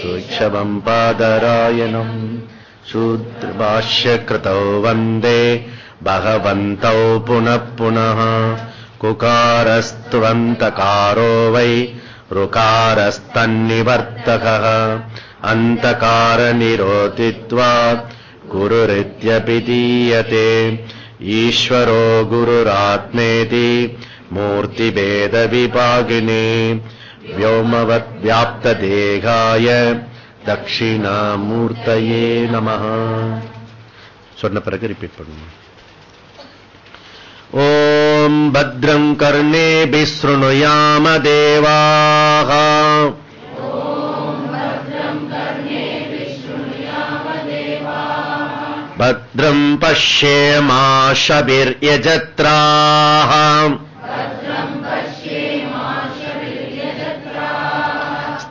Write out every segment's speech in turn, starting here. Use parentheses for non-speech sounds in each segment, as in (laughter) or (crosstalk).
सुक्षवम् पादरायणम् शूद्रभाष्यकृतौ वन्दे भगवन्तौ पुनः पुनः। कुकारस्त्वन्तकारो वै ऋकारस्तन्निवर्तकः। अन्तकारनिरोतित्वात् गुरुरित्यपि दीयते। ईश्वरो गुरुरात्मेति मूर्तिभेदविभागिने व्योमवद्व्याप्तदेहाय தட்சிணாமூர்த்தயே நம சொன்ன பிறகு ரிப்பீட் பண்ணுவோம் ஓம் பத்ரம் கர்ணே பிஸ்ருணுயாம தேவாக भद्रम् पश्येमाशभिर्यजत्राः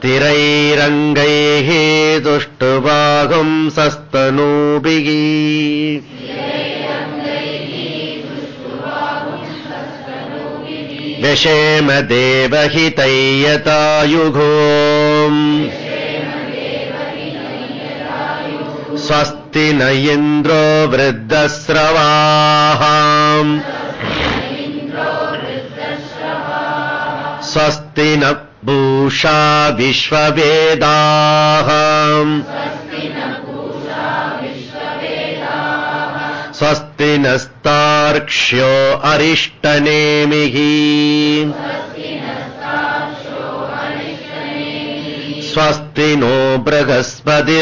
स्थिरैरङ्गैः दुष्टुबाहुम् सस्तनूभिः। व्यशेम देवहितैयतायुघो स्वस्ति न इन्द्रो वृद्धस्रवाः। स्वस्ति न भूषा विश्ववेदाः। स्वस्ति नस्तार्क्ष्यो अरिष्टनेमिः। स्वस्ति नो बृहस्पतिर्ददातु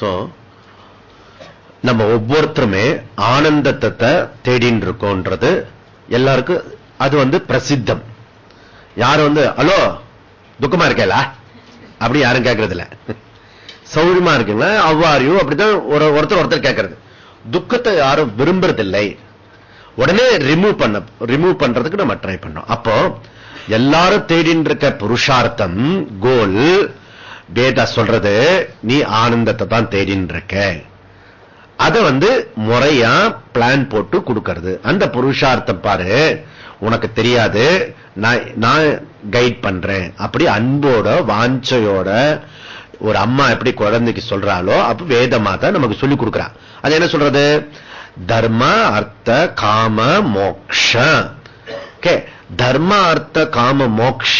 சோ நம்ம ஒவ்வொருத்தருமே ஆனந்தத்தை தேடின்னு இருக்கோன்றது எல்லாருக்கும் அது வந்து பிரசித்தம். யாரும் வந்து ஹலோ துக்கமா இருக்கல அப்படி யாரும் கேட்கறது இல்ல சௌரியமா இருக்குங்க அவ்வாறியோ அப்படிதான் ஒரு ஒருத்தர் ஒருத்தர் கேட்கறது துக்கத்தை யாரும் விரும்புறதில்லை. உடனே ரிமூவ் பண்ண ரிமூவ் பண்றதுக்கு நம்ம ட்ரை பண்ணோம். அப்போ எல்லாரும் தேடின்னு இருக்க புருஷார்த்தம் கோல் வேதா சொல்றது நீ ஆனந்தத்தை தான் தேடின்னு இருக்க அதை வந்து முறையா பிளான் போட்டு கொடுக்கறது. அந்த புருஷார்த்தம் பாரு உனக்கு தெரியாது நான் கைட் பண்றேன். அப்படி அன்போட வாஞ்சையோட ஒரு அம்மா எப்படி குழந்தைக்கு சொல்றாளோ அப்ப வேதமா தான் நமக்கு சொல்லி கொடுக்குறா. அது என்ன சொல்றது? தர்ம அர்த்த காம மோக்ஷ. தர்ம அர்த்த காம மோக்ஷ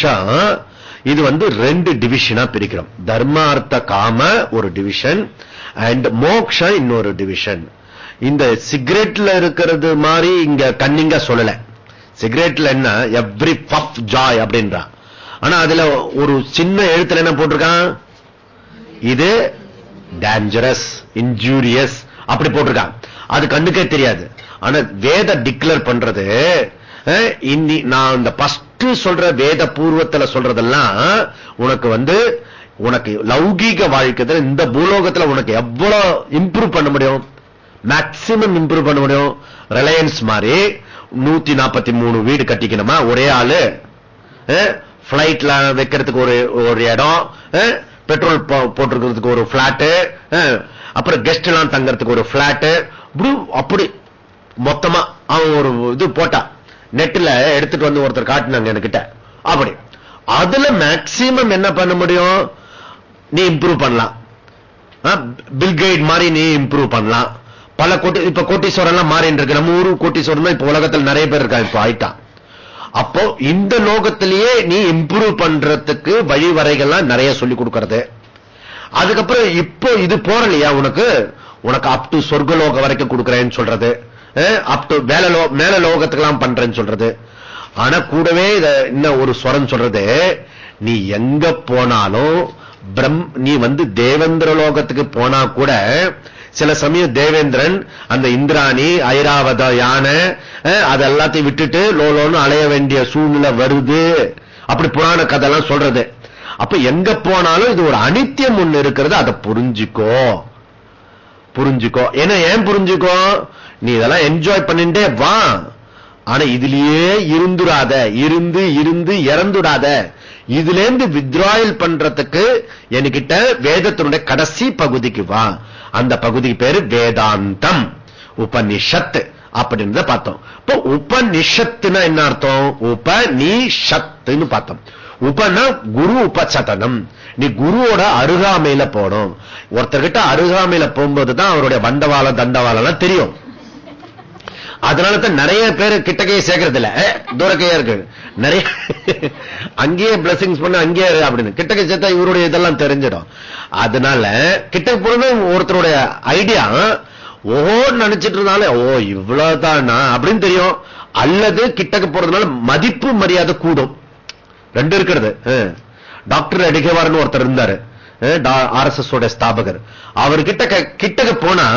இது வந்து ரெண்டு டிவிஷனா பிரிக்கிறோம். தர்மார்த்த காம ஒரு டிவிஷன் அண்ட் மோக்ஷ இன்னொரு டிவிஷன் இந்த சிகரெட்ல இருக்கிறது மாதிரி இங்க கண்ணிங்க சொல்லல. சிகரெட்ல என்ன? எவ்ரி பஃப் ஜாய் அப்படின்றான் ஆனா அதுல ஒரு சின்ன எழுத்துல என்ன போட்டிருக்கான்? இது டேஞ்சரஸ் இன்ஜூரியஸ் அப்படி போட்டிருக்கான். அது கண்ணுக்கே தெரியாது. ஆனா வேத டிக்ளேர் பண்றது இன்னி நான் இந்த பஸ்ட் சொல்ற வேத பூர்வத்துல சொல்றதெல்லாம் உனக்கு வந்து உனக்கு லௌகீக வாழ்க்கையில் இந்த பூலோகத்துல உனக்கு எவ்வளவு இம்ப்ரூவ் பண்ண முடியும்? மேக்சிமம் இம்ப்ரூவ் பண்ண முடியும்? ரிலையன்ஸ் மாதிரி நூத்தி நாற்பத்தி மூணு வீடு கட்டிக்கணுமா? ஒரே ஆளு. பிளைட்ல வைக்கிறதுக்கு ஒரு ஒரு இடம். பெட்ரோல் போட்டிருக்கிறதுக்கு ஒரு பிளாட்டு அப்புறம் கெஸ்ட் எல்லாம் தங்கறதுக்கு ஒரு பிளாட்டு அப்படி மொத்தமா அவன் ஒரு இது போட்டா. நெட்ல எடுத்துட்டு வந்து ஒருத்தர் காட்டினாங்க என்கிட்ட. அப்படி. அதுல மேக்சிமம் என்ன பண்ண முடியும்? நீ இம்ப்ரூவ் பண்ணலாம். பில்கைட் மாதிரி நீ இம்ப்ரூவ் பண்ணலாம். பல கோட்டி இப்ப கோட்டீஸ்வரம் எல்லாம் மாறிட்டு இருக்கு. நம்ம ஊரு கோட்டீஸ்வரம் இப்ப உலகத்தில் நிறைய பேர் இருக்கா இப்ப ஆயிட்டான் அப்போ இந்த லோகத்திலேயே நீ இம்ப்ரூவ் பண்றதுக்கு வழிவரைகள்லாம் நிறைய சொல்லி கொடுக்கறது. அதுக்கப்புறம் இப்போ இது போறலையா உனக்கு? உனக்கு அப் டு சொர்க்கலோக வரைக்கும் கொடுக்குறேன்னு சொல்றது. அப் டு மேல மேல லோகத்துக்கெல்லாம் பண்றேன்னு சொல்றது. ஆனா கூடவே இன்னும் ஒரு ஸ்வரம் சொல்றது நீ எங்க போனாலும் பிரம் நீ வந்து தேவேந்திர லோகத்துக்கு போனா கூட சில சமயம் தேவேந்திரன் அந்த இந்திராணி ஐராவத யானை அஹ், அது எல்லாத்தையும் விட்டுட்டு லோலோன்னு அலைய வேண்டிய சூழ்நிலை வருது. அப்படி புராண கதைலாம் சொல்றது. அப்ப எங்க போனாலும் இது ஒரு அனித்தியம் ஒண்ணு இருக்கிறது அதை புரிஞ்சுக்கோ. புரிஞ்சுக்கோ. ஏன்னா ஏன் புரிஞ்சுக்கோ? நீ இதெல்லாம் என்ஜாய் பண்ணிட்டே வா. ஆனா இதுலயே இருந்துடாத இருந்து இருந்து இறந்துடாத. இதுல இருந்து வித்ராயல் பண்றதுக்கு என்கிட்ட வேதத்தினுடைய கடைசி பகுதிக்கு வா. அந்த பகுதிக்கு பேரு வேதாந்தம். உபனிஷத்து. அப்படின்னு பார்த்தோம். இப்போ உபனிஷத்துனா என்ன அர்த்தம்? உபனிஷத்துன்னு பார்த்தோம். உபனா குரு உபசதனம். நீ குருவோட அருகாமையில போடும் ஒருத்தர்கிட்ட அருகாமையில போகும்போதுதான் அவருடைய வண்டவாளம் தண்டவாளம் தெரியும். அதனால தான் நிறைய பேர் கிட்டக்கையை சேர்க்கறது இல்ல தூரக்கையா இருக்கு. நிறைய அங்கேயே பிளஸிங்ஸ் பண்ண அங்கேயே அப்படின்னு. கிட்டக்கை சேர்த்தா இவருடைய இதெல்லாம் தெரிஞ்சிடும். அதனால கிட்ட போறது ஒருத்தருடைய ஐடியா ஓஹோ நினைச்சிட்டு இருந்தாலே ஓ இவ்வளவுதானா அப்படின்னு தெரியும். அல்லது கிட்டக்க போறதுனால மதிப்பு மரியாதை கூடும். ரெண்டு இருக்கிறது. டாக்டர் அடிகவார்னு ஒருத்தர் இருந்தாரு. ஆர்எஸ்எஸ் ஓட ஸ்தாபகர். அவர் கிட்ட கிட்டக்க போனா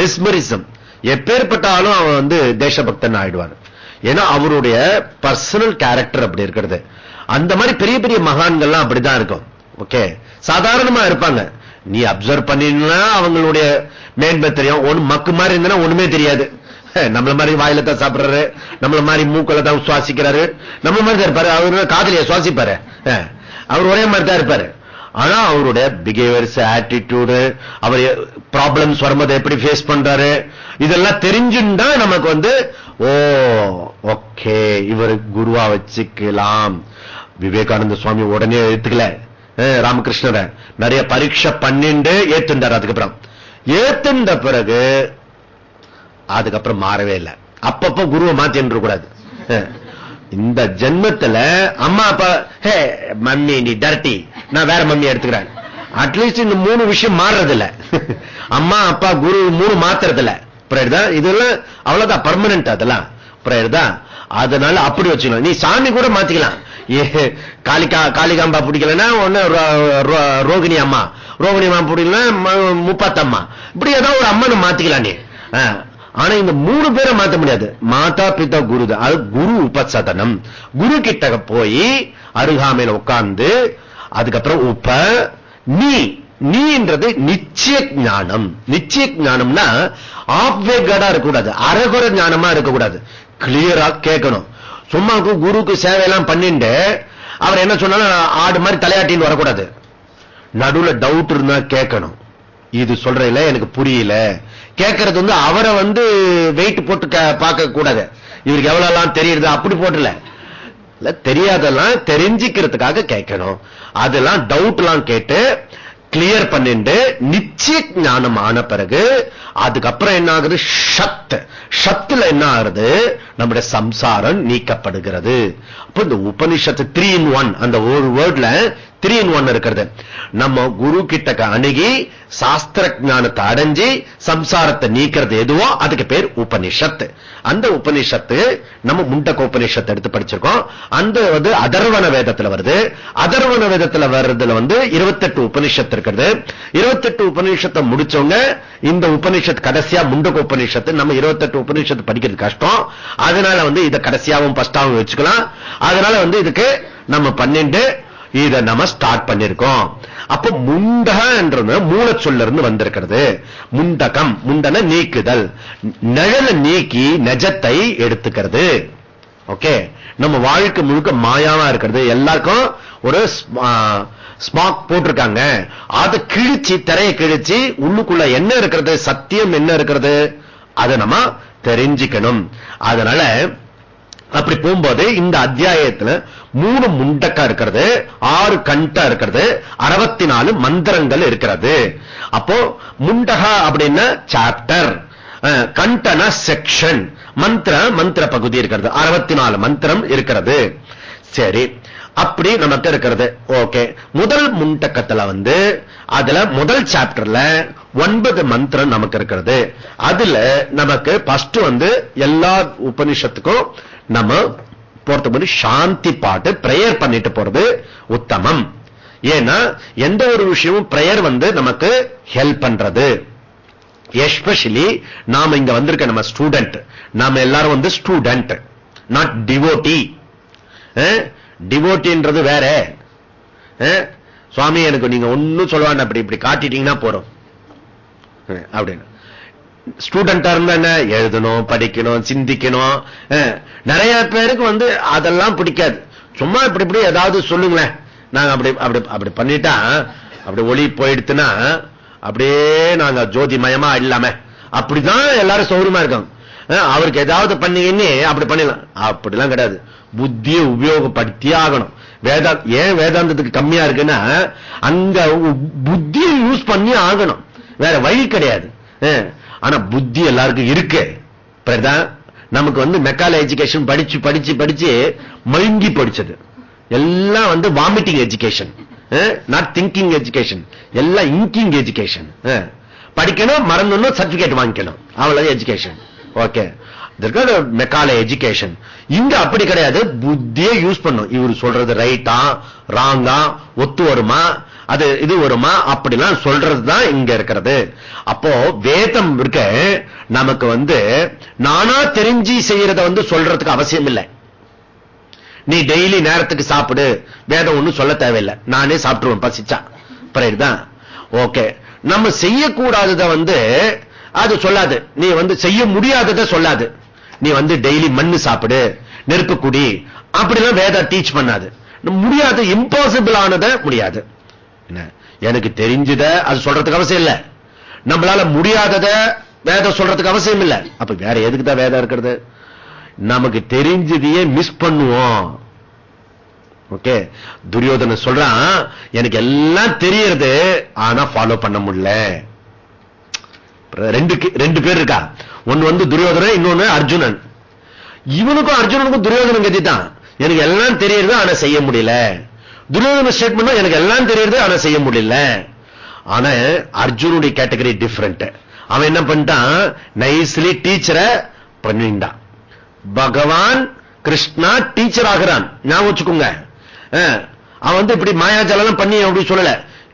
மெஸ்மரிசம் எப்பேற்பட்டாலும் அவன் வந்து தேசபக்தன் ஆயிடுவார் ஏன்னா அவருடைய பர்சனல் கேரக்டர் அப்படி இருக்கிறது. அந்த மாதிரி பெரிய பெரிய மகான்கள்லாம் அப்படிதான் இருக்கும். ஓகே சாதாரணமா இருப்பாங்க. நீ அப்சர்வ் பண்ணினா அவங்களுடைய மேன்மை தெரியும். ஒண்ணு மக்கு மாதிரி இருந்தா ஒண்ணுமே தெரியாது. (laughs) நம்மள மாதிரி வாயில தான் சாப்பிடுறாரு. நம்மள மாதிரி மூக்கல தான் சுவாசிக்கிறாரு நம்மள மாதிரி தான் இருப்பாரு. அவரு காதலிய சுவாசிப்பாரு? (laughs) அவர் ஒரே மாதிரி தான் இருப்பாரு. ஆனா அவருடைய பிஹேவியர்ஸ் ஆட்டிடியூடு அவர் ப்ராப்ளம்ஸ் வரும்போது எப்படி ஃபேஸ் பண்றாரு இதெல்லாம் தெரிஞ்சுண்டா நமக்கு வந்து ஓ ஓகே இவர் குருவா வச்சுக்கலாம். விவேகானந்த சுவாமி உடனே ஏத்துக்கல. ராமகிருஷ்ணரை. நிறைய பரீட்சை பண்ணிண்டு ஏத்துண்டார் அதுக்கப்புறம். ஏத்துண்ட பிறகு அதுக்கப்புறம் மாறவே இல்லை. அப்பப்ப குருவை மாத்தி கூடாது இந்த ஜென்மத்துல அம்மா அப்பா ஹே மம்மி நீ டர்ட்டி நான் வேற மம்மி எடுத்துக்கிறேன். அட்லீஸ்ட் இந்த மூணு விஷயம் மாறுறது இல்ல அம்மா அப்பா குரு மூணு மாத்துறது இல்ல புரியுதா? இதெல்லாம் அவ்வளவுதான் பர்மனன்ட் அதெல்லாம். புரியுதா? அதனால அப்படி வச்சுக்கலாம் நீ சாமி கூட மாத்திக்கலாம். காளிகா காளிகாம்பா பிடிக்கலன்னா ஒன்னு ரோ- ரோகிணி அம்மா. ரோகிணி அம்மா பிடிக்கலன்னா முப்பாத்தம்மா. இப்படி ஏதாவது ஒரு அம்மனை மாத்திக்கலாம் நீ. ஆனா இந்த மூணு பேரை மாத்த முடியாது. மாதா பிதா குரு அது குரு உபசதனம். குரு கிட்ட போய் அருகாமையில உட்கார்ந்து அதுக்கப்புறம் உப்ப நீ. நீன்றது நிச்சய ஞானம். நிச்சய ஞானம்னா ஆப்வேகடா இருக்கக்கூடாது. அரகுர ஞானமா இருக்கக்கூடாது. கிளியரா கேட்கணும். சும்மா குருக்கு சேவையெல்லாம் பண்ணிட்டு அவர் என்ன சொன்னாலும் ஆடு மாதிரி தலையாட்டின்னு வரக்கூடாது. நடுவுல டவுட் இருந்தா கேட்கணும். இது சொல்றதுல எனக்கு புரியல. கேட்கறது வந்து அவரை வந்து வெயிட் போட்டு பார்க்க கூடாது. இவருக்கு எவ்வளவு எல்லாம் தெரியுது அப்படி போட்டல. இல்ல தெரியாதெல்லாம் தெரிஞ்சுக்கிறதுக்காக கேட்கணும். அதெல்லாம் டவுட் எல்லாம் கேட்டு கிளியர் பண்ணிட்டு நிச்சய ஞானம் ஆன பிறகு அதுக்கப்புறம் என்ன ஆகுது? ஷத் ஷத்துல என்ன ஆகுது? நம்முடைய சம்சாரம் நீக்கப்படுகிறது. அப்ப இந்த உபனிஷத்து த்ரீ இன் ஒன் அந்த ஒரு வேர்ட்ல த்ரீ இன் ஒன் இருக்கிறது. நம்ம குரு கிட்ட அணுகி சாஸ்திர ஞானத்தை அடைஞ்சு சம்சாரத்தை நீக்கிறது எதுவோ அதுக்கு பேர் உபனிஷத் அந்த உபனிஷத்து நம்ம முண்டக உபனிஷத்தை எடுத்து படிச்சிருக்கோம். அந்த வந்து அதர்வன வேதத்துல வருது. அதர்வன வேதத்துல வர்றதுல வந்து இருபத்தெட்டு உபனிஷத்து இருக்கிறது இருபத்தெட்டு உபனிஷத்தை முடிச்சவங்க இந்த உபனிஷத் கடைசியா முண்டக உபனிஷத்து நம்ம இருபத்தெட்டு உபனிஷத்து படிக்கிறது கஷ்டம். அதனால வந்து இதை கடைசியாவும் பஸ்டாவும் வச்சுக்கலாம். அதனால வந்து இதுக்கு நம்ம பன்னெண்டு இதை நம்ம ஸ்டார்ட் பண்ணிருக்கோம். அப்ப முண்டகன்றது என்றது மூலச்சொல்ல இருந்து வந்திருக்கிறது. முண்டகம் முண்டன நீக்குதல். நிழல நீக்கி நெஜத்தை எடுத்துக்கிறது. ஓகே நம்ம வாழ்க்கை முழுக்க மாயாவா இருக்கிறது. எல்லாருக்கும் ஒரு ஸ்மாக் போட்டிருக்காங்க. அதை கிழிச்சு திரையை கிழிச்சு உள்ளுக்குள்ள என்ன இருக்கிறது? சத்தியம் என்ன இருக்கிறது? அதை நம்ம தெரிஞ்சுக்கணும். அதனால அப்படி போகும்போது இந்த அத்தியாயத்துல மூணு முண்டக்கா இருக்கிறது ஆறு கண்டா இருக்கிறது அறுபத்தி நாலு மந்திரங்கள் இருக்கிறது. அப்போ முண்டகா அப்படின்னா சாப்டர் கண்டன செக்ஷன் மந்திர மந்திர பகுதி இருக்கிறது. அறுபத்தி நாலு மந்திரம் இருக்கிறது. சரி அப்படி நமக்கு இருக்கிறது. ஓகே முதல் முண்டக்கத்துல வந்து அதுல முதல் சாப்டர்ல ஒன்பது மந்திரம் நமக்கு இருக்கிறது. அதுல நமக்கு ஃபர்ஸ்ட் வந்து எல்லா உபனிஷத்துக்கும் நம்ம போறது சாந்தி பாட்டு பிரேயர் பண்ணிட்டு போறது உத்தமம். ஏன்னா எந்த ஒரு விஷயமும் பிரேயர் வந்து நமக்கு ஹெல்ப் பண்றது. எஸ்பெஷலி நாம இங்க வந்திருக்க நம்ம ஸ்டூடெண்ட் நாம எல்லாரும் வந்து ஸ்டூடெண்ட் நாட் டிவோட்டி டிவோட்டின்றது வேற. சுவாமி எனக்கு நீங்க ஒன்னும் சொல்லுவாங்க அப்படி இப்படி காட்டிட்டீங்கன்னா போறோம் அப்படின்னு. ஸ்டூடெண்டா இருந்தா என்ன? எழுதணும் படிக்கணும் சிந்திக்கணும். நிறைய பேருக்கு வந்து அதெல்லாம் பிடிக்காது. சும்மா இப்படி இப்படி ஏதாவது சொல்லுங்களேன். நாங்க அப்படி அப்படி அப்படி பண்ணிட்டா அப்படி ஒளி போயிடுத்துன்னா அப்படியே நாங்க ஜோதி மயமா இல்லாம அப்படிதான் எல்லாரும் சௌரியமா இருக்காங்க. அவருக்கு ஏதாவது பண்ணீங்கன்னு அப்படி பண்ணிடலாம். அப்படிலாம் கிடையாது. புத்தியை உபயோகப்படுத்தியே ஆகணும் வேதா ஏன் வேதாந்தத்துக்கு கம்மியா இருக்குன்னா அங்க புத்தியை யூஸ் பண்ணி ஆகணும். வேற வழி கிடையாது. ஆனா புத்தி எல்லாருக்கும் இருக்கு. நமக்கு வந்து மெக்கால எஜுகேஷன் படிச்சு படிச்சு படிச்சு மழுங்கி படிச்சது எல்லாம் வந்து vomiting education not thinking education எல்லாம் இங்கிங் எஜுகேஷன் படிக்கணும் மறந்துடணும் சர்டிபிகேட் வாங்கிக்கணும். அவ்வளவு எஜுகேஷன் ஓகே மெக்கால எஜுகேஷன் இங்க அப்படி கிடையாது. புத்தியே யூஸ் பண்ணும் இவர் சொல்றது ரைட்டா ராங்கா ஒத்து வருமா? அது இது வருமா? அப்படிலாம் சொல்றது தான் இங்க இருக்கிறது. அப்போ வேதம் இருக்க நமக்கு வந்து நானா தெரிஞ்சு செய்யறத வந்து சொல்றதுக்கு அவசியம் இல்லை. நீ டெய்லி நேரத்துக்கு சாப்பிடு. வேதம் ஒண்ணு சொல்ல தேவையில்லை. நானே சாப்பிட்டுருவேன் பசிச்சா. தான் ஓகே. நம்ம செய்யக்கூடாதத வந்து அது சொல்லாது. நீ வந்து செய்ய முடியாததை சொல்லாது. நீ வந்து டெய்லி மண்ணு சாப்பிடு நெருப்பு குடி. அப்படிலாம் வேதம் டீச் பண்ணாது. முடியாது இம்பாசிபிள் ஆனத முடியாது. எனக்கு தெரிஞ்சத அது சொல்றதுக்கு அவசியம் இல்ல. நம்மளால முடியாதத வேதம் சொல்றதுக்கு அவசியம் இல்ல. அப்ப வேற எதுக்கு தான் வேதம் இருக்கிறது? நமக்கு தெரிஞ்சதையே மிஸ் பண்ணுவோம். ஓகே துரியோதன சொல்றான் எனக்கு எல்லாம் தெரியறது ஆனா ஃபாலோ பண்ண முடியல. ரெண்டு ரெண்டு பேர் இருக்கா? ஒன்னு வந்து துரியோதனன் இன்னொன்னு அர்ஜுனன். இவனுக்கும் அர்ஜுனனுக்கும் துரியோதனன் கதி தான். எனக்கு எல்லாம் தெரியறது ஆனா செய்ய முடியல. துரியோதன ஸ்டேட்மெண்ட் எனக்கு எல்லாம் தெரியுது ஆனா செய்ய முடியல. ஆனா அர்ஜுனுடைய கேட்டகரி டிஃபரெண்ட் அவன் என்ன பண்ணிட்டான்? நைஸ்லி டீச்சரை பண்ணிட்டான். பகவான் கிருஷ்ணா டீச்சர் ஆகிறான். ஞாபகம் வச்சுக்கோங்க. அவன் வந்து இப்படி மாயாஜாலம் பண்ணி அப்படி சொல்லல.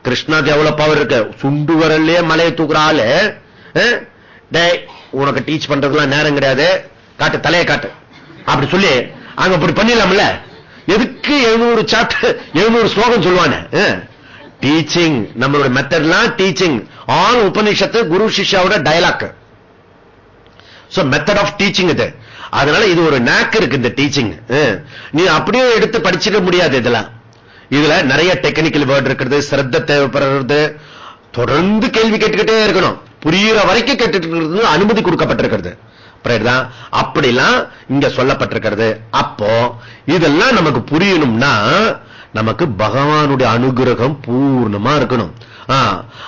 கிருஷ்ணாக்கு எவ்வளவு பவர் இருக்கு? சுண்டு வரலையே மலையை தூக்குற ஆளு. உனக்கு டீச் பண்றதுலாம் நேரம் கிடையாது. காட்டு தலையை காட்டு. அப்படி சொல்லி அங்க அப்படி பண்ணிடலாம்ல? எதுக்கு எழுநூறு சாப்டர் எழுநூறு ஸ்லோகம் சொல்லுவானே? டீச்சிங் நம்மளோட மெத்தட்லாம் டீச்சிங் ஆல் உபநிஷத்து குரு சிஷ்யாவோட டயலாக் மெத்தட் ஆஃப் டீச்சிங் இது. அதனால இது ஒரு நேக் இருக்கு இந்த டீச்சிங் நீ அப்படியே எடுத்து படிச்சிட முடியாது இதெல்லாம். இதுல நிறைய டெக்னிக்கல் வேர்ட் இருக்கிறது சிரத்த தேவைப்படுறது. தொடர்ந்து கேள்வி கேட்டுக்கிட்டே இருக்கணும். புரியுற வரைக்கும் கேட்டுட்டு அனுமதி கொடுக்கப்பட்டிருக்கிறது. அப்படிலாம் இங்க சொல்லப்பட்டிருக்கிறது. அப்போ இதெல்லாம் நமக்கு புரியணும்னா நமக்கு பகவானுடைய அனுகிரகம் பூர்ணமா இருக்கணும்.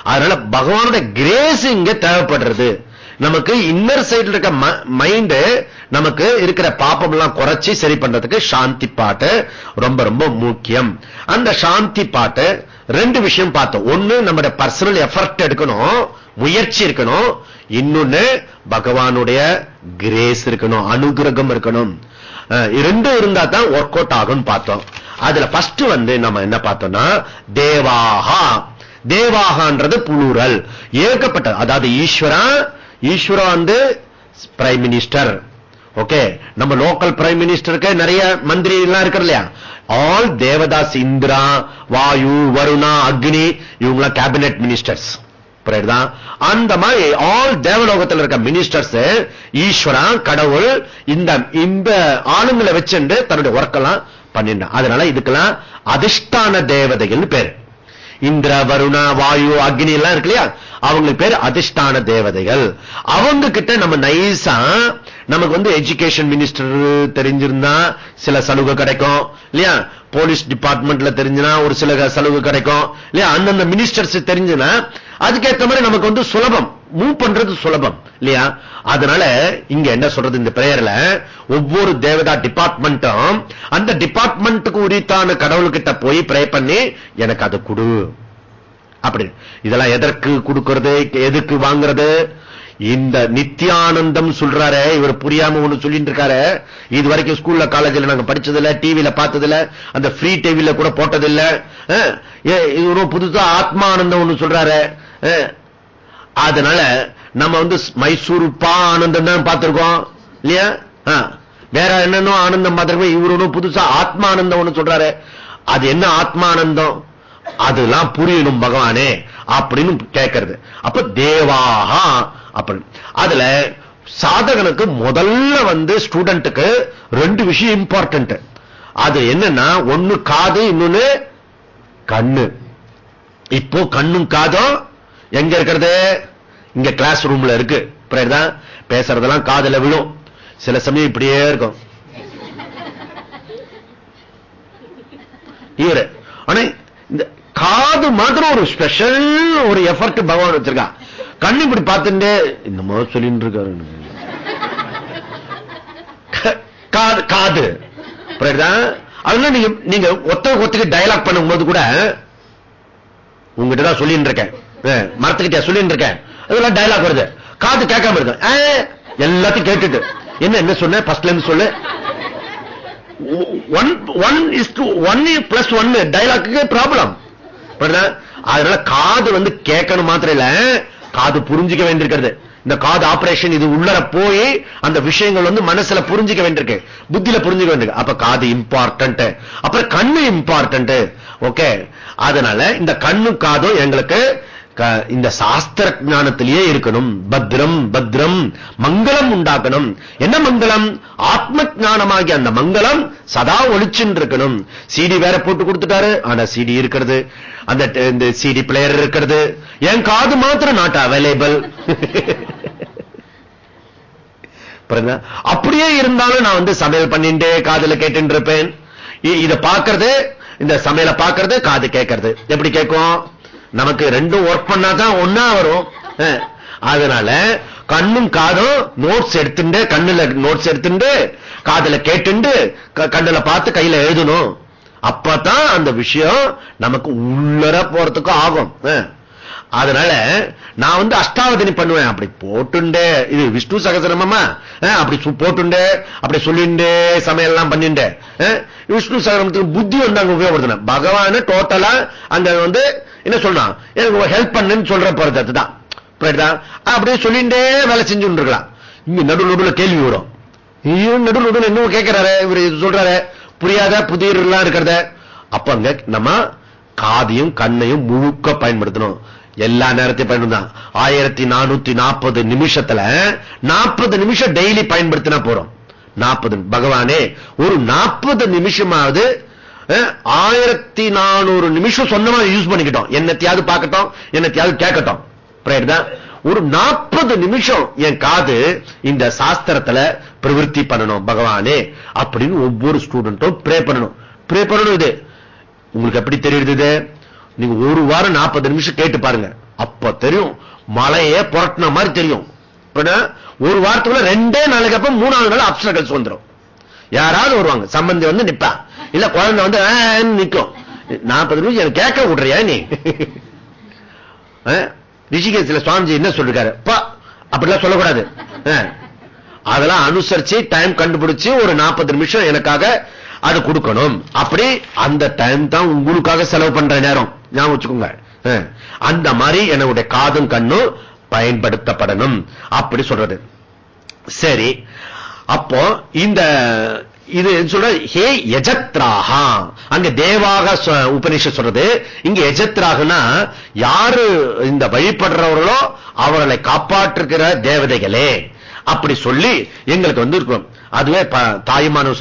அதனால பகவானுடைய கிரேஸ் இங்க தேவைப்படுறது. நமக்கு இன்னர் சைடுல இருக்க மைண்ட் நமக்கு இருக்கிற பாப்பம் எல்லாம் குறைச்சி சரி பண்றதுக்கு சாந்தி பாட்டு ரொம்ப ரொம்ப முக்கியம். அந்த சாந்தி பாட்டு ரெண்டு விஷயம் பார்த்தோம். ஒண்ணு நம்முடைய பர்சனல் எஃபர்ட் எடுக்கணும். முயற்சி இருக்கணும். இன்னொன்னு பகவானுடைய கிரேஸ் இருக்கணும் அனுகிரகம் இருக்கணும். ரெண்டும் இருந்தா தான் ஒர்க் அவுட் ஆகும் பார்த்தோம். அதுல பஸ்ட் வந்து நம்ம என்ன பார்த்தோம்னா தேவாகா. தேவாகான்றது புளூரல் ஏற்கப்பட்டது அதாவது ஈஸ்வரா ஈஸ்வரா வந்து பிரைம் மினிஸ்டர் ஓகே நம்ம லோக்கல் பிரைம் மினிஸ்டருக்கு நிறைய மந்திரி எல்லாம் இருக்கிற இல்லையா? ஆல் தேவதாஸ் இந்திரா வாயு வருணா அக்னி இவங்களாம் கேபினெட் மினிஸ்டர்ஸ் அந்த மாதிரி ஆல் தேவலோகத்தில் இருக்க மினிஸ்டர்ஸ் ஈஸ்வரா கடவுள் இந்த இந்த ஆளுங்களை வச்சுட்டு தன்னுடைய ஒர்க் எல்லாம் பண்ணிட்டான் அதனால இதுக்கெல்லாம் அதிஷ்டான தேவதைகள் பேர். இந்திர வருணா வாயு அக்னி எல்லாம் இருக்கு இல்லையா? அவங்களுக்கு பேர் அதிஷ்டான தேவதைகள். அவங்க கிட்ட நம்ம நைசா நமக்கு வந்து எஜுகேஷன் மினிஸ்டர் தெரிஞ்சிருந்தா சில சலுகை கிடைக்கும். இல்லையா? போலீஸ் டிபார்ட்மெண்ட்ல தெரிஞ்சுனா ஒரு சில சலுகை கிடைக்கும். இல்லையா? அந்தந்த மினிஸ்டர்ஸ் தெரிஞ்சுனா அதுக்கேற்ற மாதிரி நமக்கு வந்து சுலபம். மூவ் பண்றது சுலபம். இல்லையா? அதனால இங்க என்ன சொல்றது இந்த பிரேயர்ல ஒவ்வொரு தேவதா டிபார்ட்மெண்ட்டும் அந்த டிபார்ட்மெண்ட்டுக்கு உரித்தான கடவுள்கிட்ட போய் ப்ரே பண்ணி எனக்கு அதை கொடு. அப்படி இதெல்லாம் எதற்கு கொடுக்கிறது? எதுக்கு வாங்குறது? இந்த நித்தியானந்தம் சொல்றாரு இவர் புரியாம ஒண்ணு சொல்லிட்டு இருக்காரு இது வரைக்கும் ஸ்கூல்ல காலேஜில் நாங்க படிச்சதில்ல டிவியில பார்த்ததில்ல அந்த ஃப்ரீ டிவியில கூட போட்டதில்ல. அஹ், ஏ, இவரு புதுசா ஆத்மானந்தம் ஒண்ணு சொல்றாரு. அதனால நம்ம வந்து மைசூர் பா ஆனந்தம் தான் பார்த்திருக்கோம். இல்லையா? வேற என்னன்னு ஆனந்தம் பார்த்திருக்கோம். இவரும் ஒண்ணும் புதுசா ஆத்மானந்தம் ஒண்ணு சொல்றாரு. அது என்ன ஆத்மானந்தம்? அதெல்லாம் புரியணும் பகவானே. அப்படின்னு கேட்கறது அப்ப தேவாகா அப்படின்னு. அதுல சாதகனுக்கு முதல்ல வந்து ஸ்டூடெண்ட்டுக்கு ரெண்டு விஷயம் இம்பார்ட்டன்ட் அது என்னன்னா ஒண்ணு காது இன்னொன்னு கண்ணு. இப்போ கண்ணும் காதும் எங்க இருக்கிறது? இங்க கிளாஸ் ரூம்ல இருக்கு. புரியுதா? பேசுறதெல்லாம் காதுல விழும். சில சமயம் இப்படியே இருக்கும். இவரு. ஆனா காது மாத்திரம் ஒரு ஸ்பெஷல் ஒரு எஃபர்ட் பகவான் வச்சிருக்கா. கண்ணு இப்படி பார்த்துட்டு இந்த மாதிரி சொல்லிட்டு இருக்காரு. காது காது. அதெல்லாம் நீங்க நீங்க ஒத்த ஒத்துக்கு டயலாக் பண்ணும்போது கூட உங்ககிட்ட தான் சொல்லிட்டு இருக்கேன். மரத்துக்கிட்ட சொல்லிட்டு இருக்கேன். அதெல்லாம் டயலாக் வருது. காது கேட்காம இருக்கு. எல்லாத்தையும் கேட்டுட்டு. என்ன என்ன சொன்ன? ஃபர்ஸ்ட்ல இருந்து சொல்லு. One one is two one plus one dialogue problem அதனால காது வந்து கேட்கணும் மாத்திரம் இல்ல. காது புரிஞ்சுக்க வேண்டியிருக்கிறது. இந்த காது ஆபரேஷன் இது உள்ளர போய் அந்த விஷயங்கள் வந்து மனசுல புரிஞ்சுக்க வேண்டியிருக்கு. புத்தியில புரிஞ்சுக்க வேண்டியிருக்கு. அப்ப காது இம்பார்ட்டன்ட் அப்புறம் கண்ணு இம்பார்ட்டன்ட் ஓகே அதனால இந்த கண்ணும் காதும் எங்களுக்கு இந்த சாஸ்திர ஞானத்திலேயே இருக்கணும். பத்ரம் பத்ரம் மங்களம் உண்டாக்கணும். என்ன மங்களம்? ஆத்ம ஜானமாகிய அந்த மங்களம் சதா ஒழிச்சுன்னு இருக்கணும் சிடி வேற போட்டு கொடுத்துட்டாரு. ஆனா சிடி இருக்கிறது. அந்த இந்த சிடி பிளேயர் இருக்கிறது. என் காது மாத்திரம் நாட் அவைலபிள் அப்படியே இருந்தாலும் நான் வந்து சமையல் பண்ணிட்டே காதல கேட்டு இருப்பேன் இதை இத பாக்குறது இந்த சமையலை பாக்குறது காது கேட்கறது. எப்படி கேட்கும்? நமக்கு ரெண்டும் ஒர்க் பண்ணாதான் ஒன்னா வரும். அதனால கண்ணும் காதும் நோட்ஸ் எடுத்துட்டு கண்ணுல நோட்ஸ் எடுத்துட்டு காதுல கேட்டுண்டு க- கண்ணுல பார்த்து கையில எழுதணும். அப்பதான் அந்த விஷயம் நமக்கு உள்ளர போறதுக்கு ஆகும். அஹ். அதனால நான் வந்து அஷ்டாவதனி பண்ணுவேன். அப்படி போட்டுண்டே. இது விஷ்ணு சகசரமமா அப்படி சு- போட்டுண்டே. அப்படி சொல்லிண்டே சமையல்லாம் பண்ணிண்டே. பண்ணிண்டு விஷ்ணு சகசரமத்துக்கு புத்தி வந்து அங்க உபயோகப்படுத்தின பகவான டோட்டலா அங்க வந்து என்ன சொல்றான்? எனக்கு ஹெல்ப் பண்ணுன்னு சொல்ற போறது அதுதான். அப்படியே சொல்லிண்டே வேலை செஞ்சுட்டு இருக்கலாம் இங்க நடு நடுவில் கேள்வி வரும். ஐயோ நடு நடுவில் இன்னும் கேட்கிறாரு இவர் இது சொல்றாரு. புரியாத புதிர் இருக்கிறத. அப்ப அங்க நம்ம காதையும் கண்ணையும் முழுக்க பயன்படுத்தணும். எல்லா நேரத்தையும் பயன்படுத்தான் ஆயிரத்தி நானூத்தி நாற்பது நிமிஷத்துல நாற்பது நிமிஷம் டெய்லி பயன்படுத்தினா போறோம். நாற்பது பகவானே ஒரு நாற்பது நிமிஷமாவது ஆயிரத்தி நானூறு நிமிஷம் சொந்தமா யூஸ் பண்ணிக்கிட்டோம். என்னத்தையாவது பார்க்கட்டும் என்னத்தையாவது கேட்கட்டும். ஒரு நாற்பது நிமிஷம் என் காது இந்த சாஸ்திரத்துல பிரவிற்த்தி பண்ணணும் பகவானே அப்படின்னு ஒவ்வொரு ஸ்டூடெண்ட்டும் ப்ரே பண்ணணும். ப்ரே பண்ணணும் இது. உங்களுக்கு எப்படி தெரியுது இது? நீங்க ஒரு வாரம் நாற்பது நிமிஷம் கேட்டு பாருங்க. அப்ப தெரியும் மலையே புரட்டின மாதிரி தெரியும். ஒரு வாரத்துக்குள்ள ரெண்டே நாளைக்கு அப்ப மூணாவது நாள் அப்சகல்ஸ் வந்துடும் யாராவது வருவாங்க சம்பந்தி வந்து நிப்பா. இல்ல குழந்தை வந்து ஆன்னு நாற்பது நிமிஷம் எனக்கு கேட்க விடுறியா நீ? ரிஷிகேசில சுவாமிஜி என்ன சொல்லிருக்காரு? அப்படிலாம் சொல்லக்கூடாது. அதெல்லாம் அனுசரிச்சு டைம் கண்டுபிடிச்சு ஒரு நாற்பது நிமிஷம் எனக்காக அது கொடுக்கணும். அப்படி அந்த டைம் தான் உங்களுக்காக செலவு பண்ற நேரம். ஞாபகம் வச்சுக்கோங்க. அந்த மாதிரி என்னுடைய காதும் கண்ணும் பயன்படுத்தப்படணும். அப்படி சொல்றது. சரி. அப்போ இந்த இது சொல்ற ஹே யஜத்ராஹா. அங்க தேவாக உபநிஷம் சொல்றது. இங்க எஜத்ராகனா யாரு இந்த வழிபடுறவர்களோ அவர்களை காப்பாற்றுகிற தேவதைகளே. அப்படி சொல்லி எங்களுக்கு வந்து இருக்கும் அதுவே தாயுமான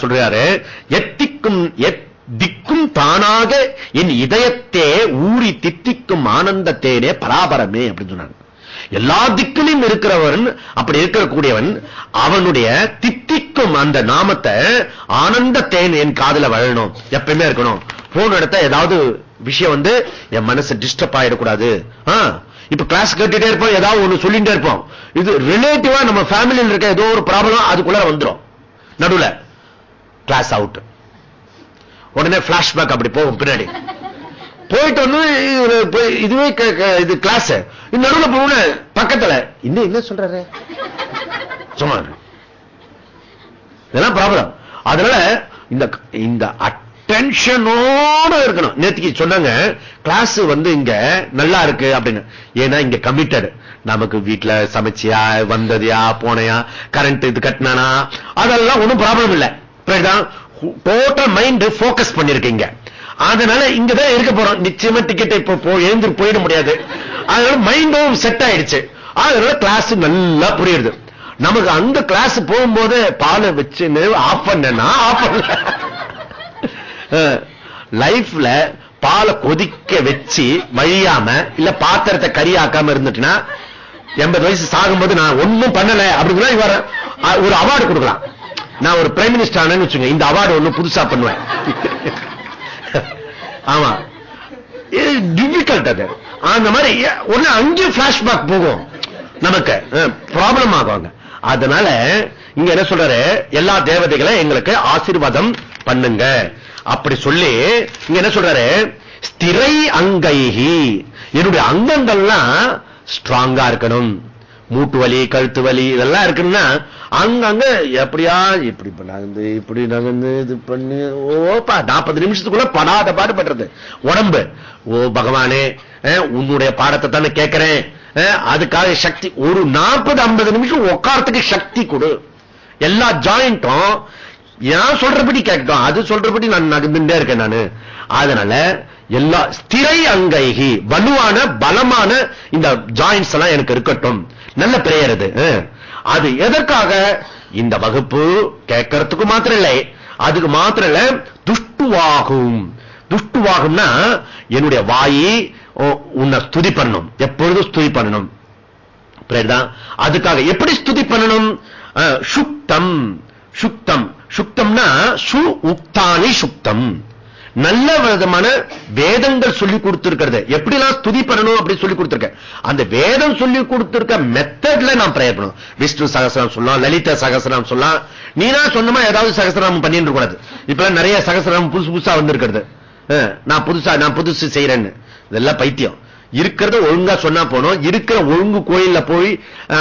சொல்றாரு. எத்திக்கும் எத் திக்கும் தானாக என் இதயத்தே ஊறி தித்திக்கும் ஆனந்தத்தேனே பராபரமே அப்படின்னு சொன்னாங்க. எல்லா திக்கிலும் இருக்கிறவன் அப்படி இருக்கக்கூடியவன் அவனுடைய தித்திக்கும் அந்த நாமத்தை ஆனந்த தேன் என் காதுல வழணும். எப்பயுமே இருக்கணும். போன் எடுத்த ஏதாவது விஷயம் வந்து என் மனசு டிஸ்டர்ப் ஆயிடக்கூடாது. இப்ப கிளாஸ் கேட்டுட்டே இருப்போம் ஏதாவது ஒண்ணு சொல்லிட்டே இருப்போம். இது ரிலேட்டிவா நம்ம ஃபேமிலியில் இருக்க ஏதோ ஒரு ப்ராப்ளம் அதுக்குள்ள வந்துரும். நடுவுல கிளாஸ் அவுட் உடனே பிளாஷ்பேக் அப்படி போகும் பின்னாடி. போயிட்டு வந்து இதுவே இது கிளாஸ் நடுவில் போன பக்கத்துல. இன்னும் என்ன சொல்றாரு? சும்மா இதெல்லாம் ப்ராப்ளம் அதனால இந்த இந்த அட்டென்ஷனோட இருக்கணும். நேத்திக்கு சொன்னாங்க கிளாஸ் வந்து இங்க நல்லா இருக்கு அப்படின்னு. ஏன்னா இங்க கமிட்டட் நமக்கு வீட்டுல சமைச்சியா வந்ததையா போனையா கரண்ட் இது கட்டினானா அதெல்லாம் ஒன்றும் ப்ராப்ளம் இல்ல. டோட்டல் மைண்ட் போக்கஸ் பண்ணிருக்கீங்க. அதனால இங்கதான் இருக்க போறோம். நிச்சயமா டிக்கெட் இப்போ எழுந்து போயிட முடியாது. அதனால மைண்டும் செட் ஆயிடுச்சு. அதனால கிளாஸ் நல்லா புரியுது. நமக்கு அந்த கிளாஸ் போகும்போது பாலை வச்சு ஆஃப் பண்ணா ஆஃப் பண்ணல. லைஃப்ல பாலை கொதிக்க வச்சு வழியாம இல்ல பாத்திரத்தை கரியாக்காம இருந்துட்டுனா எண்பது வயசு சாகும்போது நான் ஒண்ணும் பண்ணல அப்படின்னா ஒரு அவார்டு கொடுக்கலாம். நான் ஒரு பிரைம் மினிஸ்டர் ஆனேன்னு வச்சுங்க இந்த அவார்டு ஒண்ணு புதுசா பண்ணுவேன். ஆமா. டிஃபிகல்ட் அது. அந்த மாதிரி ஒண்ணு அஞ்சு பிளாஷ்பேக் போகும். நமக்கு ப்ராப்ளம் ஆகுவாங்க. அதனால இங்க என்ன சொல்றாரு? எல்லா தேவதைகளை எங்களுக்கு ஆசீர்வாதம் பண்ணுங்க. அப்படி சொல்லி இங்க என்ன சொல்றாரு? ஸ்திரை அங்கைகி என்னுடைய அங்கங்கள்லாம் ஸ்ட்ராங்கா இருக்கணும். மூட்டு வலி கழுத்து வலி இதெல்லாம் இருக்குன்னா அங்கங்க எப்படியா இப்படி நகர்ந்து இப்படி நகர்ந்து இது பண்ணி ஓப்பா நாற்பது நிமிஷத்துக்குள்ள படாத பாடுபடுறது உடம்பு. ஓ பகவானே உன்னுடைய பாடத்தை தானே கேட்கிறேன். அதுக்காக சக்தி ஒரு நாற்பது ஐம்பது நிமிஷம் உட்காரத்துக்கு சக்தி கொடு. எல்லா ஜாயிண்ட்டும் நான் சொல்றபடி கேட்கட்டும் அது சொல்றபடி நான் நகர்ந்துட்டே இருக்கேன் நானு. அதனால எல்லா ஸ்திரை அங்கைகி வலுவான பலமான இந்த ஜாயிண்ட்ஸ் எல்லாம் எனக்கு இருக்கட்டும். நல்ல பிரேயர் அது. அது எதற்காக? இந்த வகுப்பு கேட்கறதுக்கு மாத்திரம் இல்லை அதுக்கு மாத்திரம் இல்ல துஷ்டுவாகும். துஷ்டுவாகும்னா என்னுடைய வாயி உன்னை ஸ்துதி பண்ணணும். எப்பொழுதும் ஸ்துதி பண்ணணும்? புரியுதா? அதுக்காக எப்படி ஸ்துதி பண்ணணும்? சுக்தம். சுக்தம். சுக்தம்னா சு உக்தானி சுக்தம். நல்ல விதமான வேதங்கள் சொல்லி கொடுத்திருக்கிறது. எப்படிலாம் ஸ்துதி பண்ணணும் அப்படி சொல்லி கொடுத்திருக்க. அந்த வேதம் சொல்லி கொடுத்திருக்க மெத்தட்ல நான் பிரேயர் பண்ணும் விஷ்ணு சகசரம் சொல்லலாம் லலித சகசரம் சொல்லலாம் நீனா சொன்னமா ஏதாவது சகசரம் பண்ணிட்டு கூடாது இப்ப நிறைய சகசரம் புதுசு புதுசா வந்திருக்கிறது. நான் புதுசா நான் புதுசு செய்யறேன்னு இதெல்லாம் பைத்தியம். இருக்கிறத ஒழுங்கா சொன்னா போனோம் இருக்கிற ஒழுங்கு கோயில்ல போய்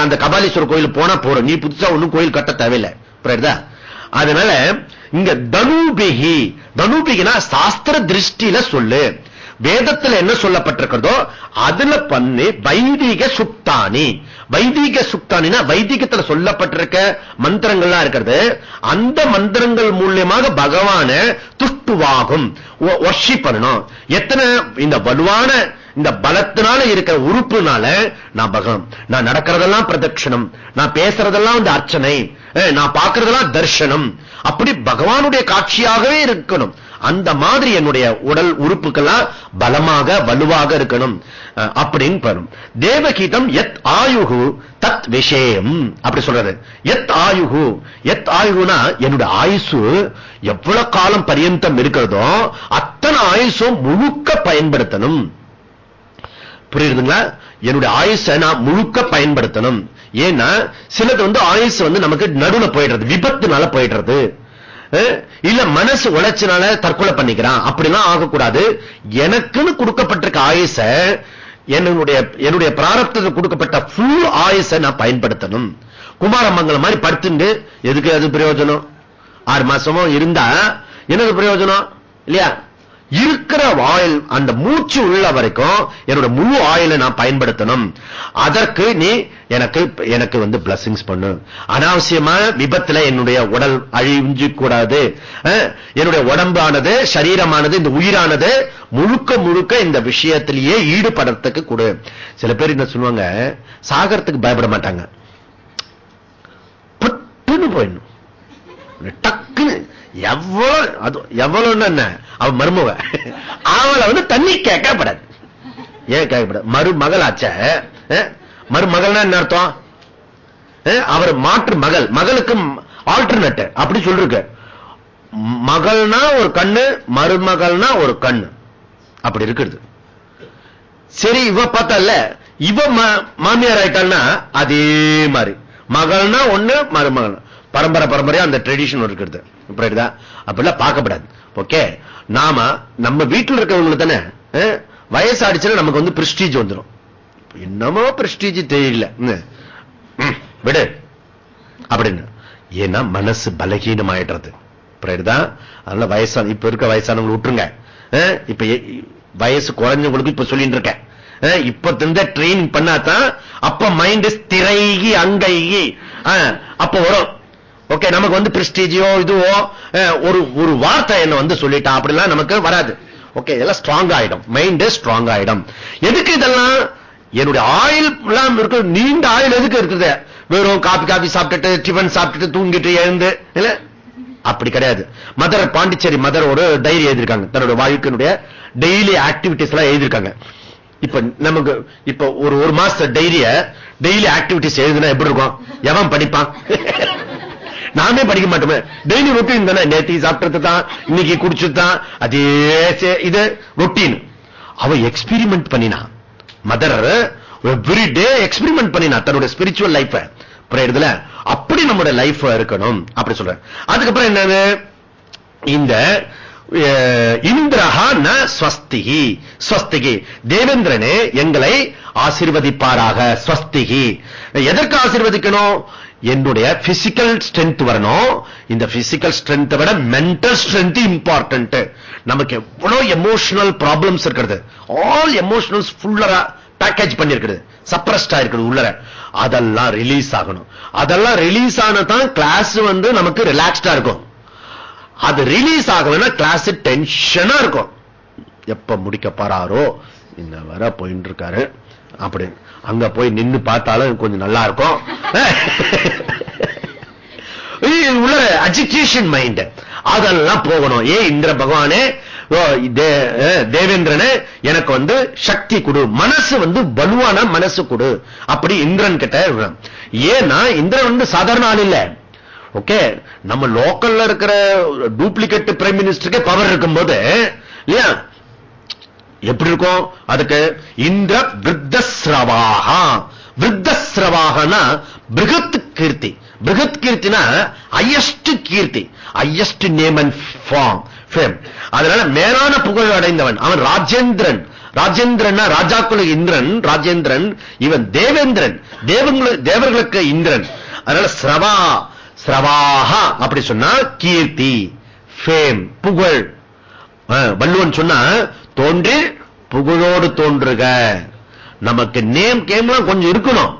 அந்த கபாலீஸ்வரர் கோயில் போனா போறோம் நீ புதுசா ஒண்ணும் கோயில் கட்ட தேவையில்லை. புரியுதா? அதனால இங்க தனுபிகி தனுபிகினா சாஸ்திர திருஷ்டியில சொல்லு. வேதத்துல என்ன சொல்லப்பட்டிருக்கிறதோ அதுல பண்ணி வைதிக சுக்தானி. வைதிக சுக்தானினா வைதிகத்துல சொல்லப்பட்டிருக்க மந்திரங்கள்லாம் இருக்கிறது. அந்த மந்திரங்கள் மூலியமாக பகவான துஷ்டுவாகும். ஒர்ஷிப் பண்ணணும் எத்தனை? இந்த வலுவான இந்த பலத்தினால இருக்கிற உறுப்புனால நான் பகம் நான் நடக்கிறதெல்லாம் பிரதட்சணம் நான் பேசுறதெல்லாம் இந்த அர்ச்சனை நான் பார்க்கறதெல்லாம் தர்ஷனம். அப்படி பகவானுடைய காட்சியாகவே இருக்கணும். அந்த மாதிரி என்னுடைய உடல் உறுப்புக்கெல்லாம் பலமாக வலுவாக இருக்கணும். அப்படின்னு பெறும் தேவகீதம் எத் ஆயுகு தத் விஷயம் அப்படி சொல்றது எத் ஆயுகு எத் ஆயுகுனா என்னுடைய ஆயுசு எவ்வளவு காலம் பரியந்தம் இருக்கிறதோ அத்தனை ஆயுசும் முழுக்க பயன்படுத்தணும். புரியுதுங்களா என்னுடைய ஆயுஷை நான் முழுக்க பயன்படுத்தணும். ஏன்னா சிலது வந்து ஆயுஷ் வந்து நமக்கு நடுவுல போயிடுறது விபத்துனால போயிடுறது. இல்ல மனசு உழைச்சினால தற்கொலை பண்ணிக்கிறான். அப்படிலாம் ஆகக்கூடாது. எனக்குன்னு கொடுக்கப்பட்டிருக்க ஆயுச என்னுடைய என்னுடைய பிராரப்தத்தில் கொடுக்கப்பட்ட ஃபுல் ஆயுசை நான் பயன்படுத்தணும். குமாரமங்கலம் மாதிரி படுத்துண்டு எதுக்கு அது பிரயோஜனம்? ஆறு மாசமோ இருந்தா என்னது பிரயோஜனம்? இல்லையா? இருக்கிற ஆயில் அந்த மூச்சு உள்ள வரைக்கும் என்னோட முழு ஆயிலை நான் பயன்படுத்தணும். அதற்கு நீ எனக்கு எனக்கு வந்து பிளஸிங்ஸ் பண்ணு. அனாவசியமா விபத்துல என்னுடைய உடல் அழிஞ்சு கூடாது என்னுடைய உடம்பானது சரீரமானது இந்த உயிரானது முழுக்க முழுக்க இந்த விஷயத்திலேயே ஈடுபடுறதுக்கு கொடு. சில பேர் என்ன சொல்லுவாங்க சாகறதுக்கு பயப்பட மாட்டாங்க. பட்டுன்னு போயிடணும். டக்குன்னு எவ்வளவு அது எவ்வளவுன்னு என்ன? அவ மருமவ அவளை வந்து தண்ணி கேட்கப்படாது. ஏன் கேட்கப்படாது? மருமகளாச்ச. மருமகள்னா என்ன அர்த்தம்? அவர் மாற்று மகள். மகளுக்கு ஆல்டர்னேட் அப்படி சொல்லிருக்க. மகள்னா ஒரு கண்ணு மருமகள்னா ஒரு கண்ணு. அப்படி இருக்கிறது. சரி இவ பார்த்தல இவ மாமியார் ஆயிட்டாள்னா அதே மாதிரி. மகள்னா ஒண்ணு மருமகள் பரம்பரை பரம்பரையா அந்த ட்ரெடிஷன் இருக்கிறது இப்படிதான் அப்படிலாம் பார்க்கப்படாது. ஓகே நாம நம்ம வீட்டில் இருக்கிறவங்களுக்கு தானே வயசு ஆடிச்சுன்னா நமக்கு வந்து பிரஸ்டீஜ் வந்துடும் என்னமோ பிரஸ்டீஜ் தெரியல. விடு. அப்படின்னு. ஏன்னா மனசு பலகீனம் ஆயிடுறது அதனால வயசான இப்ப இருக்க வயசானவங்களை விட்டுருங்க. இப்ப வயசு குறைஞ்சவங்களுக்கு இப்ப சொல்லிட்டு இருக்கேன். இப்ப தந்த ட்ரெயின் பண்ணாதான் அப்ப மைண்ட் திரைகி அங்கி அப்ப வரும். ஓகே நமக்கு வந்து பிரஸ்டீஜியோ இதுவோ ஒரு ஒரு வார்த்தை என்ன வந்து சொல்லிட்டா? அப்படிலாம் நமக்கு வராது. ஓகே இதெல்லாம் ஸ்ட்ராங் ஆயிடும். மைண்ட் ஸ்ட்ராங் ஆயிடும். எதுக்கு இதெல்லாம்? என்னுடைய ஆயில் எல்லாம் இருக்கு நீண்ட ஆயில் எதுக்கு இருக்குது? வெறும் காபி காபி சாப்பிட்டுட்டு டிஃபன் சாப்பிட்டுட்டு தூங்கிட்டு எழுந்து இல்ல? அப்படி கிடையாது. மதர் பாண்டிச்சேரி மதர் ஒரு டைரி எழுதியிருக்காங்க. தன்னோட வாழ்க்கையினுடைய டெய்லி ஆக்டிவிட்டிஸ் எல்லாம் எழுதியிருக்காங்க. இப்ப நமக்கு இப்ப ஒரு ஒரு மாச டைரிய டெய்லி ஆக்டிவிட்டிஸ் எழுதுனா எப்படி இருக்கும்? எவன் படிப்பான்? நாமே படிக்க மாட்டோமே. டெய்லி ரொட்டீன் தானே. நேத்தி சாப்பிட்டது தான் இன்னைக்கு குடிச்சது தான் அதே இது ரொட்டீன் அவ எக்ஸ்பிரிமெண்ட் பண்ணினா மதர் எவ்ரி டே பண்ணினா தன்னோட ஸ்பிரிச்சுவல் லைஃப் இதுல அப்படி நம்முடைய லைஃப் இருக்கணும். அப்படி சொல்றேன். அதுக்கப்புறம் என்னது? இந்த இந்திரஹா ந ஸ்வஸ்திகி. ஸ்வஸ்திகி. தேவேந்திரனே எங்களை ஆசிர்வதிப்பாராக. ஸ்வஸ்திகி. எதற்கு ஆசிர்வதிக்கணும்? என்னுடைய பிசிக்கல் ஸ்ட்ரென்த் வரணும். இந்த பிசிக்கல் ஸ்ட்ரென்த் விட மென்டல் ஸ்ட்ரென்த் இம்பார்ட்டன்ட் நமக்கு எவ்வளவு எமோஷனல் ப்ராப்ளம்ஸ் இருக்கிறது. ஆல் எமோஷனல்ஸ் ஃபுல்லரா பேக்கேஜ் பண்ணிருக்கிறது சப்ரஸ்டா இருக்கிறது உள்ளர. அதெல்லாம் ரிலீஸ் ஆகணும். அதெல்லாம் ரிலீஸ் ஆனதான் கிளாஸ் வந்து நமக்கு ரிலாக்ஸ்டா இருக்கும். அது ரிலீஸ் ஆகலன்னா கிளாஸ் டென்ஷனா இருக்கும். எப்ப முடிக்க போறாரோ இந்த வர போயிட்டு இருக்காரு. அப்படின்னு அங்க போய் நின்னு பார்த்தாலும் கொஞ்சம் நல்லா இருக்கும் (laughs) உள்ள அஜிடேஷன் மைண்ட் அதெல்லாம் போகணும். ஏ இந்திர பகவானே தேவேந்திரனே எனக்கு வந்து சக்தி கொடு. மனசு வந்து வலுவான மனசு கொடு. அப்படி இந்திரன் கிட்ட ஏன்னா இந்திரன் வந்து சாதாரண ஆள் இல்ல. ஓகே நம்ம லோக்கல்ல இருக்கிற டூப்ளிகேட் பிரைம் மினிஸ்டருக்கே பவர் இருக்கும்போது இல்லையா? எப்படி இருக்கும்? அதுக்கு இந்திர விருத்தஸ்ரவாகா. விருத்தஸ்ரவாகனா பிருகத் கீர்த்தி. பிருகத் கீர்த்தினா ஐயஸ்ட் கீர்த்தி. ஐயஸ்ட் நேம் அண்ட் ஃபார்ம் அதனால மேலான புகழ் அடைந்தவன் அவன் ராஜேந்திரன். ராஜேந்திரன் ராஜாக்குல இந்திரன் ராஜேந்திரன் இவன் தேவேந்திரன். தேவர்களுக்கு இந்திரன். அதனால ஸ்ரவா ஸ்ரவாஹா அப்படி சொன்னா கீர்த்தி ஃபேம் புகழ். வள்ளுவன் சொன்னா தோன்றி புகழோடு தோன்றுக. நமக்கு நேம் கேம்லாம் கொஞ்சம் இருக்கணும்.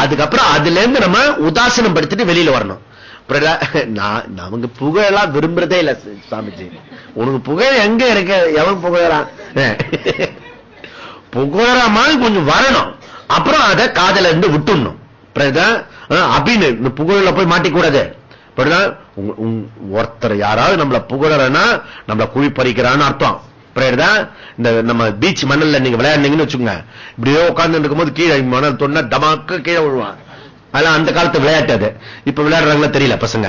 அதுக்கப்புறம் அதுல இருந்து நம்ம உதாசனம் படுத்திட்டு வெளியில வரணும். நமக்கு புகழெல்லாம் விரும்புறதே இல்ல சாமிஜி. உனக்கு புகழ் எங்க இருக்க? எவன் புகழறான் புகழற மாதிரி கொஞ்சம் வரணும். அப்புறம் அதை காதல இருந்து விட்டுணும் அப்படின்னு இந்த புகழ போய் மாட்டிக்கூடாது. ஒருத்தர் யாராவது நம்மள புகழறனா நம்மள குழி பறிக்கிறான்னு அர்த்தம். தான். இந்த நம்ம பீச் மணல்ல நீங்க விளையாடுனீங்கன்னு வச்சுக்கோங்க. இப்படியோ உட்கார்ந்து இருக்கும் போது கீழே மணல் தொண்ணா தமாக்கு கீழே விழுவான் அதெல்லாம் அந்த காலத்து விளையாட்டு அது. இப்ப விளையாடுறாங்களா தெரியல பசங்க.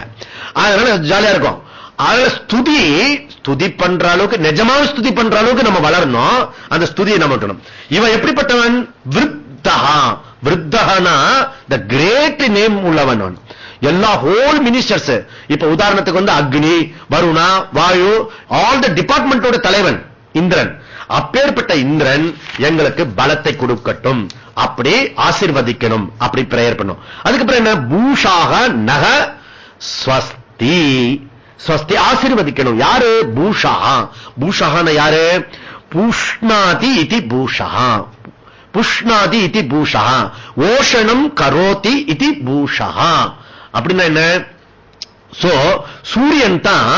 அதனால ஜாலியா இருக்கும். அதனால ஸ்துதி ஸ்துதி பண்ற அளவுக்கு நிஜமான ஸ்துதி பண்ற அளவுக்கு நம்ம வளரணும். அந்த ஸ்துதியை நம்ம இவன் எப்படிப்பட்டவன்? விருத்தகா விருத்தகனா த கிரேட் நேம் உள்ளவன் எல்லா ஹோல் மினிஸ்டர்ஸ் இப்ப உதாரணத்துக்கு வந்து அக்னி வருணா வாயு ஆல் த டிபார்ட்மெண்டோட தலைவன். இந்திரன். அப்பேற்பட்ட இந்திரன் எங்களுக்கு பலத்தை கொடுக்கட்டும். அப்படி ஆசிர்வதிக்கணும். அப்படி பிரேயர் பண்ணும். அதுக்கப்புறம் என்ன? பூஷாக நக ஸ்வஸ்தி. ஸ்வஸ்தி ஆசிர்வதிக்கணும். யாரு? பூஷா பூஷான யாரு? பூஷ்ணாதி இது பூஷா புஷ்ணாதி இது பூஷா ஓஷணம் கரோதி இது பூஷா அப்படின்னா என்ன? சோ சூரியன் தான்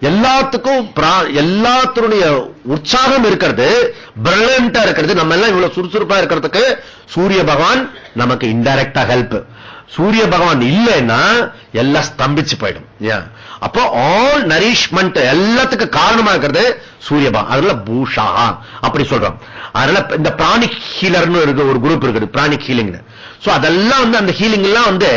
எல்லாத்துக்கும் எல்லாத்தினுடைய உற்சாகம் இருக்கிறது பிரில்லண்டா இருக்கிறது. நம்ம எல்லாம் இவ்வளவு சுறுசுறுப்பா இருக்கிறதுக்கு சூரிய பகவான் நமக்கு இன்டைரக்டா ஹெல்ப் சூரிய பகவான் இல்லைன்னா எல்லாம் ஸ்தம்பிச்சு போயிடும். ஏன் அப்போ ஆல் நரிஷ்மெண்ட் எல்லாத்துக்கும் காரணமா இருக்கிறது சூரிய அதுல பூஷா. அப்படி சொல்றோம். அதனால இந்த பிராணிக் ஹீலர்னு இருக்க ஒரு குரூப் இருக்குது பிராணிக் ஹீலிங் சோ அதெல்லாம் வந்து அந்த ஹீலிங் எல்லாம் வந்து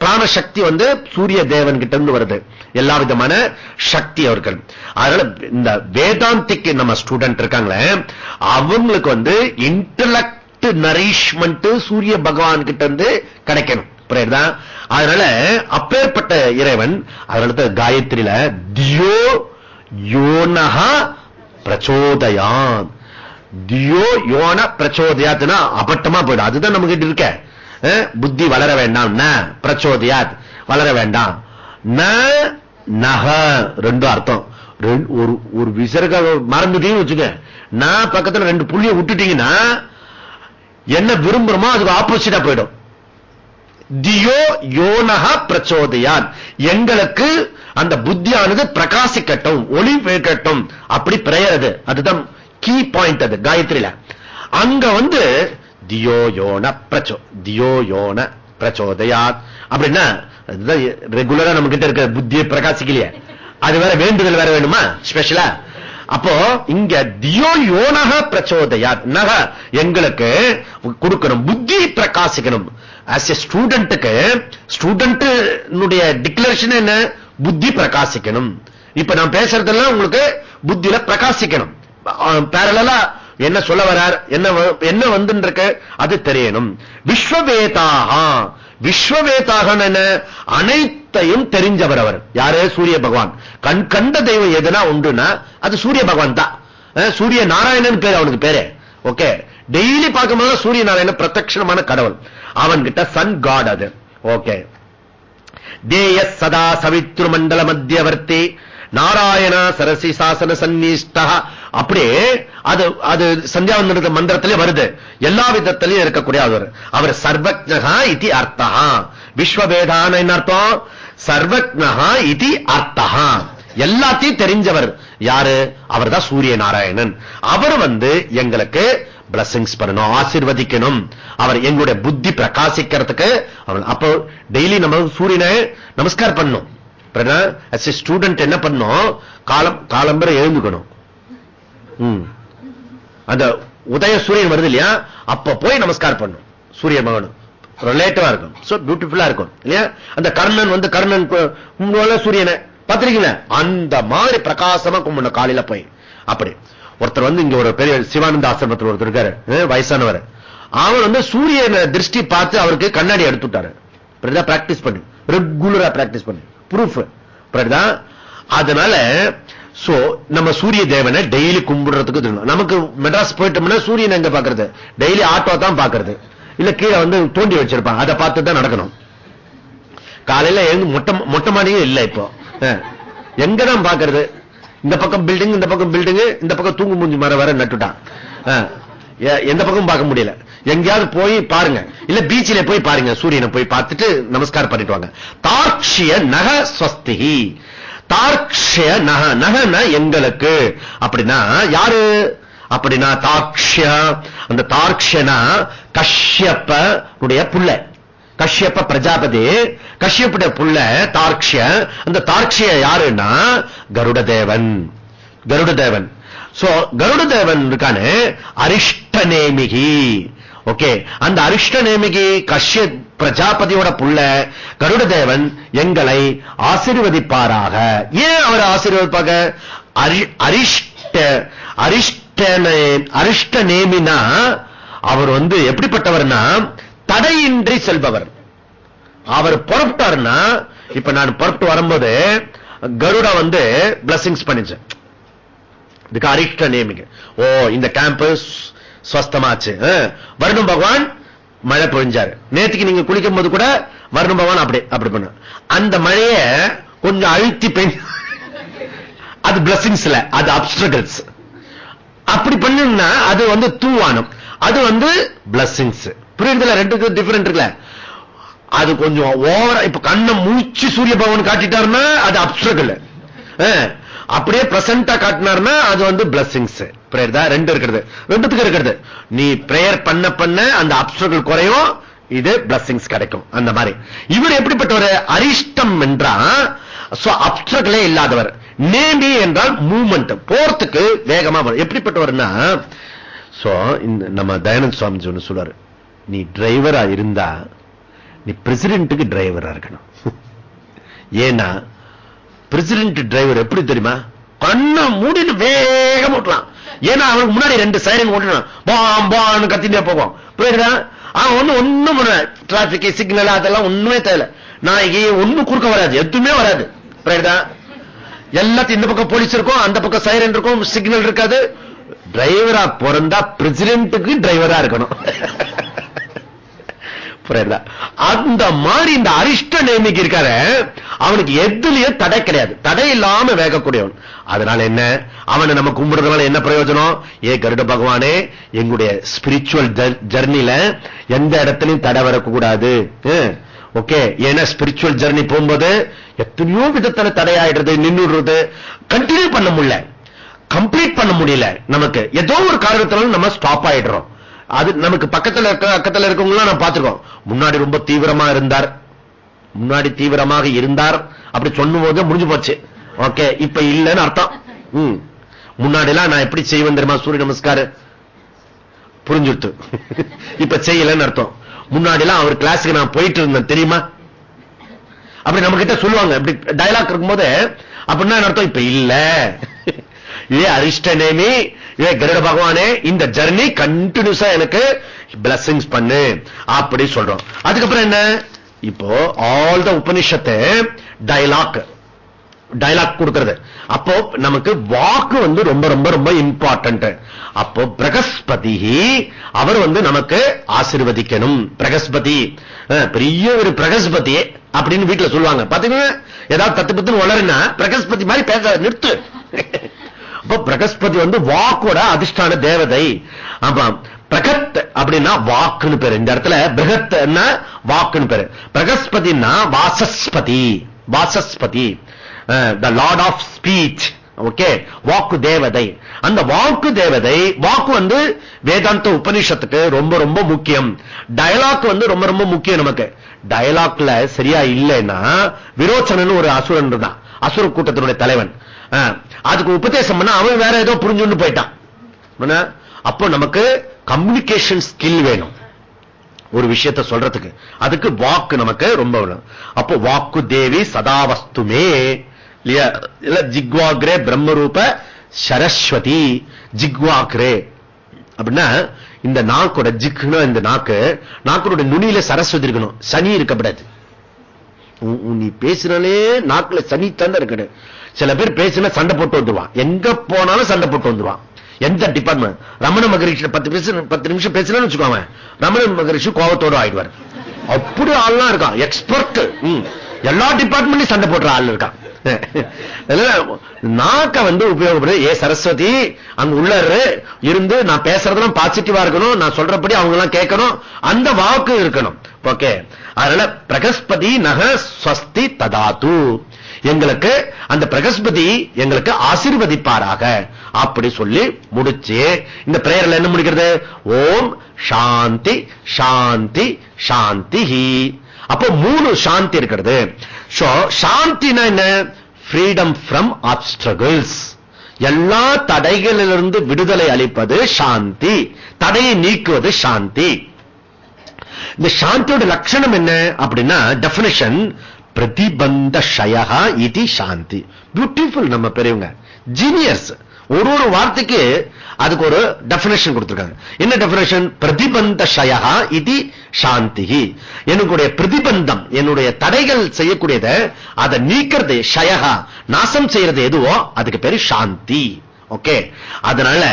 பிராணசக்தி வந்து சூரிய தேவன் கிட்ட இருந்து வருது. எல்லா விதமான சக்தி அவர்கள் அதனால இந்த வேதாந்திக்கு நம்ம ஸ்டூடெண்ட் இருக்காங்களே அவங்களுக்கு வந்து இன்டலெக்ட் நரிஷ்மெண்ட் சூரிய பகவான் கிட்ட இருந்து கிடைக்கணும். புரியுதா? அதனால அப்பேற்பட்ட இறைவன் அதனால காயத்ரியில தியோ யோனஹா பிரச்சோதயான் தியோ யோன பிரச்சோதயாத்னா அபட்டமா போயிடும். அதுதான் நம்ம கிட்ட இருக்க. புத்தி வளர வேண்டாம். ந பிரச்சோதயாத் வளர வேண்டாம். ந நக ரெண்டும் அர்த்தம். ஒரு ஒரு விசர்க மறந்துட்டீங்கன்னு வச்சுக்க. நான் பக்கத்துல ரெண்டு புள்ளிய விட்டுட்டீங்கன்னா என்ன விரும்புறோமோ அதுக்கு ஆப்போசிட்டா போயிடும். தியோ யோனக பிரச்சோதையான் எங்களுக்கு அந்த புத்தியானது பிரகாசிக்கட்டும் ஒளி வேகட்டும் அப்படி பிரயறது அதுதான் கீ பாயிண்ட் அது காயத்ரியில அங்க வந்து தியோ யோன பிரச்சோ தியோ யோன பிரச்சோதயாத். அப்படின்னா ரெகுலரா நம்ம கிட்ட இருக்கிற புத்தியை பிரகாசிக்கலையே. அது வேற வேண்டுதல் வேற வேணுமா? ஸ்பெஷலா அப்போ இங்க தியோ யோனக பிரச்சோதயாத். நக எங்களுக்கு கொடுக்கணும் புத்தி பிரகாசிக்கணும். ஆஸ் எ ஸ்டூடெண்ட்டுக்கு ஸ்டூடெண்ட் டிக்ளரேஷன் என்ன? புத்தி பிரகாசிக்கணும். இப்ப நான் பேசுறதெல்லாம் உங்களுக்கு புத்தியில பிரகாசிக்கணும். பேரலா என்ன சொல்ல வரார்? என்ன என்ன வந்துருக்கு அது தெரியணும். விஸ்வவேதாக. விஸ்வவேதாக என்ன? அனைத்தையும் தெரிஞ்சவர் அவர். யாரு? சூரிய பகவான். கண் கண்ட தெய்வம் எதுனா உண்டுன்னா அது சூரிய பகவான் தான். சூரிய நாராயணன் பேர் அவனுக்கு பேரு. ஓகே. டெய்லி பார்க்கும்போது சூரிய நாராயணன் பிரத்யமான கடவுள். அவன்கிட்ட சன் காட் அது. ஓகே தேய சதா சவித்ரு மண்டல மத்தியவர்த்தி நாராயண சரசி சாசன சந்நிஷ்டா அப்படியே அது அது சந்தியாவந்தன மந்திரத்திலே வருது. எல்லா விதத்திலையும் இருக்கக்கூடிய அவர். அவர் சர்வஜகா இது அர்த்தா விஸ்வவேதான என்ன அர்த்தம்? சர்வஜகா இது அர்த்தா எல்லாத்தையும் தெரிஞ்சவர் யாரு? அவர் தான் சூரிய நாராயணன் அவர் வந்து எங்களுக்கு பிளஸிங்ஸ் பண்ணணும் ஆசீர்வதிக்கணும். அவர் எங்களுடைய புத்தி பிரகாசிக்கிறதுக்கு அப்போ டெய்லி நம்ம சூரியனை நமஸ்கார் பண்ணணும். ஸ்டூடெண்ட் என்ன பண்ணும் காலம் காலம்பரை எழுந்துக்கணும். அந்த உதய சூரியன் வருது இல்லையா? அப்ப போய் நமஸ்கார் பண்ணும் சூரிய மகனும். ரிலேட்டிவா இருக்கும் சோ பியூட்டிஃபுல்லா இருக்கும் இல்லையா? அந்த கர்ணன் வந்து கர்ணன் சூரியனை பார்த்திருக்கீங்களா? அந்த மாதிரி பிரகாசமா கும்பிடணும். காலையில போய். அப்படி. ஒருத்தர் வந்து இங்க ஒரு பெரிய சிவானந்த ஆசிரமத்தில் ஒருத்தர் இருக்காரு. வயசானவர். அவர் வந்து சூரியனை திருஷ்டி பார்த்து அவருக்கு கண்ணாடி எடுத்துட்டாரு பிராக்டிஸ் பண்ணி. ரெகுலரா பிராக்டிஸ் பண்ணி. ப்ரூஃப் அதனால சோ நம்ம சூரிய தேவனை டெய்லி கும்பிடுறதுக்கு நமக்கு மெட்ராஸ் போயிட்டோம்னா சூரியன் எங்க பாக்குறது டெய்லி ஆட்டோ தான் பாக்குறது இல்ல கீழே வந்து தோண்டி வச்சிருப்பான். அதை பார்த்து தான் நடக்கணும். காலையில எழுந்து மொட்டை மொட்டை மாடியும் இல்லை இப்போ. எங்கதான் எங்க தான் பாக்குறது இந்த பக்கம் பில்டிங் இந்த பக்கம் பில்டிங் இந்த பக்கம் தூங்கு மூஞ்சி மரம் வர நட்டுட்டான் எந்த பக்கம் பார்க்க முடியல. எங்கேயாவது போய் பாருங்க. இல்ல பீச்சில போய் பாருங்க. சூரியனை போய் பார்த்துட்டு நமஸ்காரம் பண்ணிட்டு வாங்க. தாட்சிய நக ஸ்வஸ்திகி தாட்சிய நக நகன எங்களுக்கு. அப்படின்னா யாரு? அப்படின்னா தாக்ஷய அந்த தாட்சியனா கஷ்யப்ப உடைய புள்ள. கஷ்யப்ப பிரஜாபதி கஷ்யப்புடைய புள்ள தார்க்ஷிய அந்த தார்க்ஷிய யாருன்னா? கருடதேவன். கருடதேவன். சோ கருடதேவன் இருக்கானே அரிஷ்டநேமிகி. ஓகே அந்த அரிஷ்டநேமிகி கஷ்ய பிரஜாபதியோட புள்ள கருடதேவன் எங்களை ஆசீர்வதிப்பாராக. ஏன் அவர் ஆசீர்வதிப்பாக அரி- அரிஷ்ட அரிஷ்ட அரிஷ்ட நேமினா அவர் வந்து எப்படிப்பட்டவர்னா தடையின்றி செல்பவர். அவர் புறப்பட்டாருன்னா இப்ப நான் புறப்பட்டு வரும்போது கருடா வந்து பிளஸிங்ஸ் பண்ணிச்சு. இதுக்கு அரிஷ்ட நேமிங்க ஓ இந்த கேம்பஸ் ஸ்வஸ்தமாச்சு. வருணம் பகவான் மழை பொழிஞ்சாரு. நேத்துக்கு நீங்க குளிக்கும் போது கூட வருணம் பகவான் அப்படி அப்படி பண்ண அந்த மழைய கொஞ்சம் அழுத்தி பெண் அது பிளஸிங்ஸ்ல அது அப்டிகல்ஸ் அப்படி பண்ணுன்னா அது வந்து தூவானம். அது வந்து பிளஸிங்ஸ் புரியுதுல ரெண்டுக்கு டிஃபரெண்ட் இருக்குல்ல? அது கொஞ்சம் ஓவரா இப்ப கண்ணை மூச்சு சூரிய பகவான் காட்டிட்டாருன்னா அது அப்சகல் அப்படியே பிரசண்டா காட்டினார்னா அது வந்து பிளஸிங்ஸ் பிரேயர் தான். ரெண்டு இருக்கிறது. ரெண்டுத்துக்கு இருக்கிறது. நீ பிரேயர் பண்ண பண்ண அந்த அப்டிகல் குறையும். இது பிளஸிங்ஸ் கிடைக்கும். அந்த மாதிரி. இவர் எப்படிப்பட்டவர்? அரிஷ்டம் என்றா அப்சர்களே இல்லாதவர். நேமி என்றால் மூவ்மெண்ட் போறதுக்கு வேகமா வரும். எப்படிப்பட்டவர்னா சோ நம்ம தயானந்த் சுவாமி ஒன்று சொல்றாரு. நீ டிரைவரா இருந்தா நீ பிரசிடென்ட்டுக்கு டிரைவரா இருக்கணும். ஏன்னா பிரசிடென்ட் டிரைவர் எப்படி தெரியுமா? கண்ணை மூடிட்டு வேகம் ஓட்டலாம். ஏன்னா அவனுக்கு முன்னாடி ரெண்டு சைரன் ஓட்டணும் பாம் பான்னு கத்திட்டே போகும். புரியுதா? அவன் ஒண்ணு ஒண்ணும் பண்ண டிராபிக் சிக்னல் அதெல்லாம் ஒண்ணுமே தேவை நாளைக்கு ஒண்ணு குறுக்க வராது. எதுவுமே வராது. புரியுதா? எல்லாத்தையும் இந்த பக்கம் போலீஸ் இருக்கும் அந்த பக்கம் சைரன் இருக்கும் சிக்னல் இருக்காது. டிரைவரா பிறந்தா பிரசிடென்ட்டுக்கு டிரைவரா இருக்கணும். (laughs) புரியுதா? அந்த மாதிரி இந்த அரிஷ்ட நேமிக்கு இருக்காரு அவனுக்கு எதுலயும் தடை கிடையாது. தடை இல்லாம வேகக்கூடியவன். அதனால என்ன? அவனை நம்ம கும்பிடுறதுனால என்ன பிரயோஜனம்? ஏ கருட பகவானே எங்களுடைய ஸ்பிரிச்சுவல் ஜர்னில எந்த இடத்துலயும் தடை வரக்கூடாது. ஓகே ஏன்னா ஸ்பிரிச்சுவல் ஜர்னி போகும்போது எத்தனையோ விதத்துல தடையாயிடுறது நின்றுடுறது கண்டினியூ பண்ண முடியல. கம்ப்ளீட் பண்ண முடியல. நமக்கு ஏதோ ஒரு காரணத்தினால நம்ம ஸ்டாப் ஆயிடுறோம். அது நமக்கு பக்கத்துல இருக்க பக்கத்துல இருக்கவங்களாம் நான் பார்த்துருக்கோம். முன்னாடி ரொம்ப தீவிரமா இருந்தார். முன்னாடி தீவிரமாக இருந்தார். அப்படி சொன்னும் போது முடிஞ்சு போச்சு. ஓகே இப்ப இல்லைன்னு அர்த்தம். முன்னாடி எல்லாம் நான் எப்படி செய்வேன் தெரியுமா? சூரிய நமஸ்கார். புரிஞ்சுட்டு (laughs) இப்ப செய்யலன்னு அர்த்தம். முன்னாடி எல்லாம் அவர் கிளாஸுக்கு நான் போயிட்டு இருந்தேன் தெரியுமா? அப்படி நம்ம கிட்ட சொல்லுவாங்க. இப்படி டயலாக் இருக்கும்போது அப்படின்னா அர்த்தம்? இப்ப இல்ல. (laughs) ஏ அரிஷ்டனேமி ஏ கருட பகவானே இந்த ஜர்னி கண்டினியூஸா எனக்கு பிளஸிங்ஸ் பண்ணு அப்படி சொல்றோம். அதுக்கப்புறம் என்ன? இப்போ ஆல் த உபனிஷத்தை டயலாக் டயலாக் கொடுக்கிறது. அப்போ நமக்கு வாக்கு வந்து ரொம்ப ரொம்ப ரொம்ப இம்பார்ட்டன்ட் அப்போ பிரகஸ்பதி அவர் வந்து நமக்கு ஆசிர்வதிக்கணும். பிரகஸ்பதி பெரிய ஒரு பிரகஸ்பதி அப்படின்னு வீட்டுல சொல்லுவாங்க. பாத்தீங்கன்னா ஏதாவது தத்து பத்து வளருன்னா பிரகஸ்பதி மாதிரி பேச நிறுத்து. அப்ப பிரகஸ்பதி வந்து வாக்கோட அதிர்ஷ்டான தேவதை. ஆமா பிரகத் அப்படின்னா வாக்குன்னு பேரு. இந்த இடத்துல பிரகத் வாக்குன்னு பேரு. பிரகஸ்பதினா Vachaspati. Vachaspati. The lord of speech okay? வாக்கு தேவதை. அந்த வாக்கு தேவதை வாக்கு வந்து வேதாந்த உபனிஷத்துக்கு ரொம்ப ரொம்ப முக்கியம். டயலாக் வந்து ரொம்ப ரொம்ப முக்கியம் நமக்கு. டயலாக்ல சரியா இல்லைன்னா விரோச்சனன் ஒரு அசுரன் இருந்தான். அசுர கூட்டத்தினுடைய தலைவன். அதுக்கு உபதேசம் பண்ண அவன் வேற ஏதோ புரிஞ்சுன்னு போயிட்டான். அப்போ நமக்கு கம்யூனிகேஷன் ஸ்கில் வேணும். ஒரு விஷயத்தை சொல்றதுக்கு. அதுக்கு வாக்கு நமக்கு ரொம்ப அப்போ வாக்கு தேவி சதாவஸ்துமே. இல்லையா? இல்ல ஜிக்வாக்ரே பிரம்மரூப சரஸ்வதி. ஜிக்வாக்ரே. அப்படின்னா இந்த நாக்கோட ஜிக்னா இந்த நாக்கு நாக்கோட நுனியில சரஸ்வதி இருக்கணும். சனி இருக்கப்படாது. நீ பேசினாலே நாக்குல சனி தந்த இருக்கணும் சில பேர் பேசினா சண்டை போட்டு வந்துருவான் எங்க போனாலும் சண்டை போட்டு வந்துருவான் எந்த டிபார்ட்மெண்ட் ரமண மகரிஷி பத்து பத்து நிமிஷம் பேசணும்னு வச்சுக்கோங்க. ரமண மகரிஷி கோபத்தோடு ஆயிடுவார். அப்படி ஆள்லாம் இருக்கான் எக்ஸ்பர்ட் எல்லா டிபார்ட்மெண்ட்லயும் சண்டை போடுற ஆள் இருக்கான் (laughs) நாக்க வந்து உபயோகப்படுது. ஏ சரஸ்வதி அங்க உள்ள இருந்து நான் பேசுறதெல்லாம் பாசிட்டிவா இருக்கணும். நான் சொல்றபடி அவங்க எல்லாம் கேட்கணும். அந்த வாக்கு இருக்கணும். ஓகே அதனால பிரகஸ்பதி நக ஸ்வஸ்தி ததாத்து. எங்களுக்கு அந்த பிரகஸ்பதி எங்களுக்கு ஆசிர்வதிப்பாராக. அப்படி சொல்லி முடிச்சு இந்த பிரேயர்ல என்ன முடிக்கிறது? ஓம் சாந்தி சாந்தி சாந்தி அப்போ மூணு சாந்தி இருக்கிறது. சாந்தினா என்ன? ஃப்ரீடம் ஃப்ரம் ஆப்ஸ்ட்ரகிள்ஸ் எல்லா தடைகளிலிருந்து விடுதலை அளிப்பது சாந்தி. தடையை நீக்குவது சாந்தி. இந்த சாந்தியோட லட்சணம் என்ன அப்படின்னா டெபினேஷன் பிரதிபந்த ஷயா இது சாந்தி. பியூட்டிஃபுல் நம்ம பெரியவங்க. ஜீனியர்ஸ் ஒரு ஒரு வார்த்தைக்கு அதுக்கு ஒரு டெபினேஷன் கொடுத்திருக்காங்க. என்ன டெபினேஷன் பிரதிபந்த ஷயா இது சாந்தி. என்னுடைய பிரதிபந்தம் என்னுடைய தடைகள் செய்யக்கூடியதை அதை நீக்கிறது ஷயகா நாசம் செய்யறது எதுவோ அதுக்கு பேரு சாந்தி. ஓகே அதனால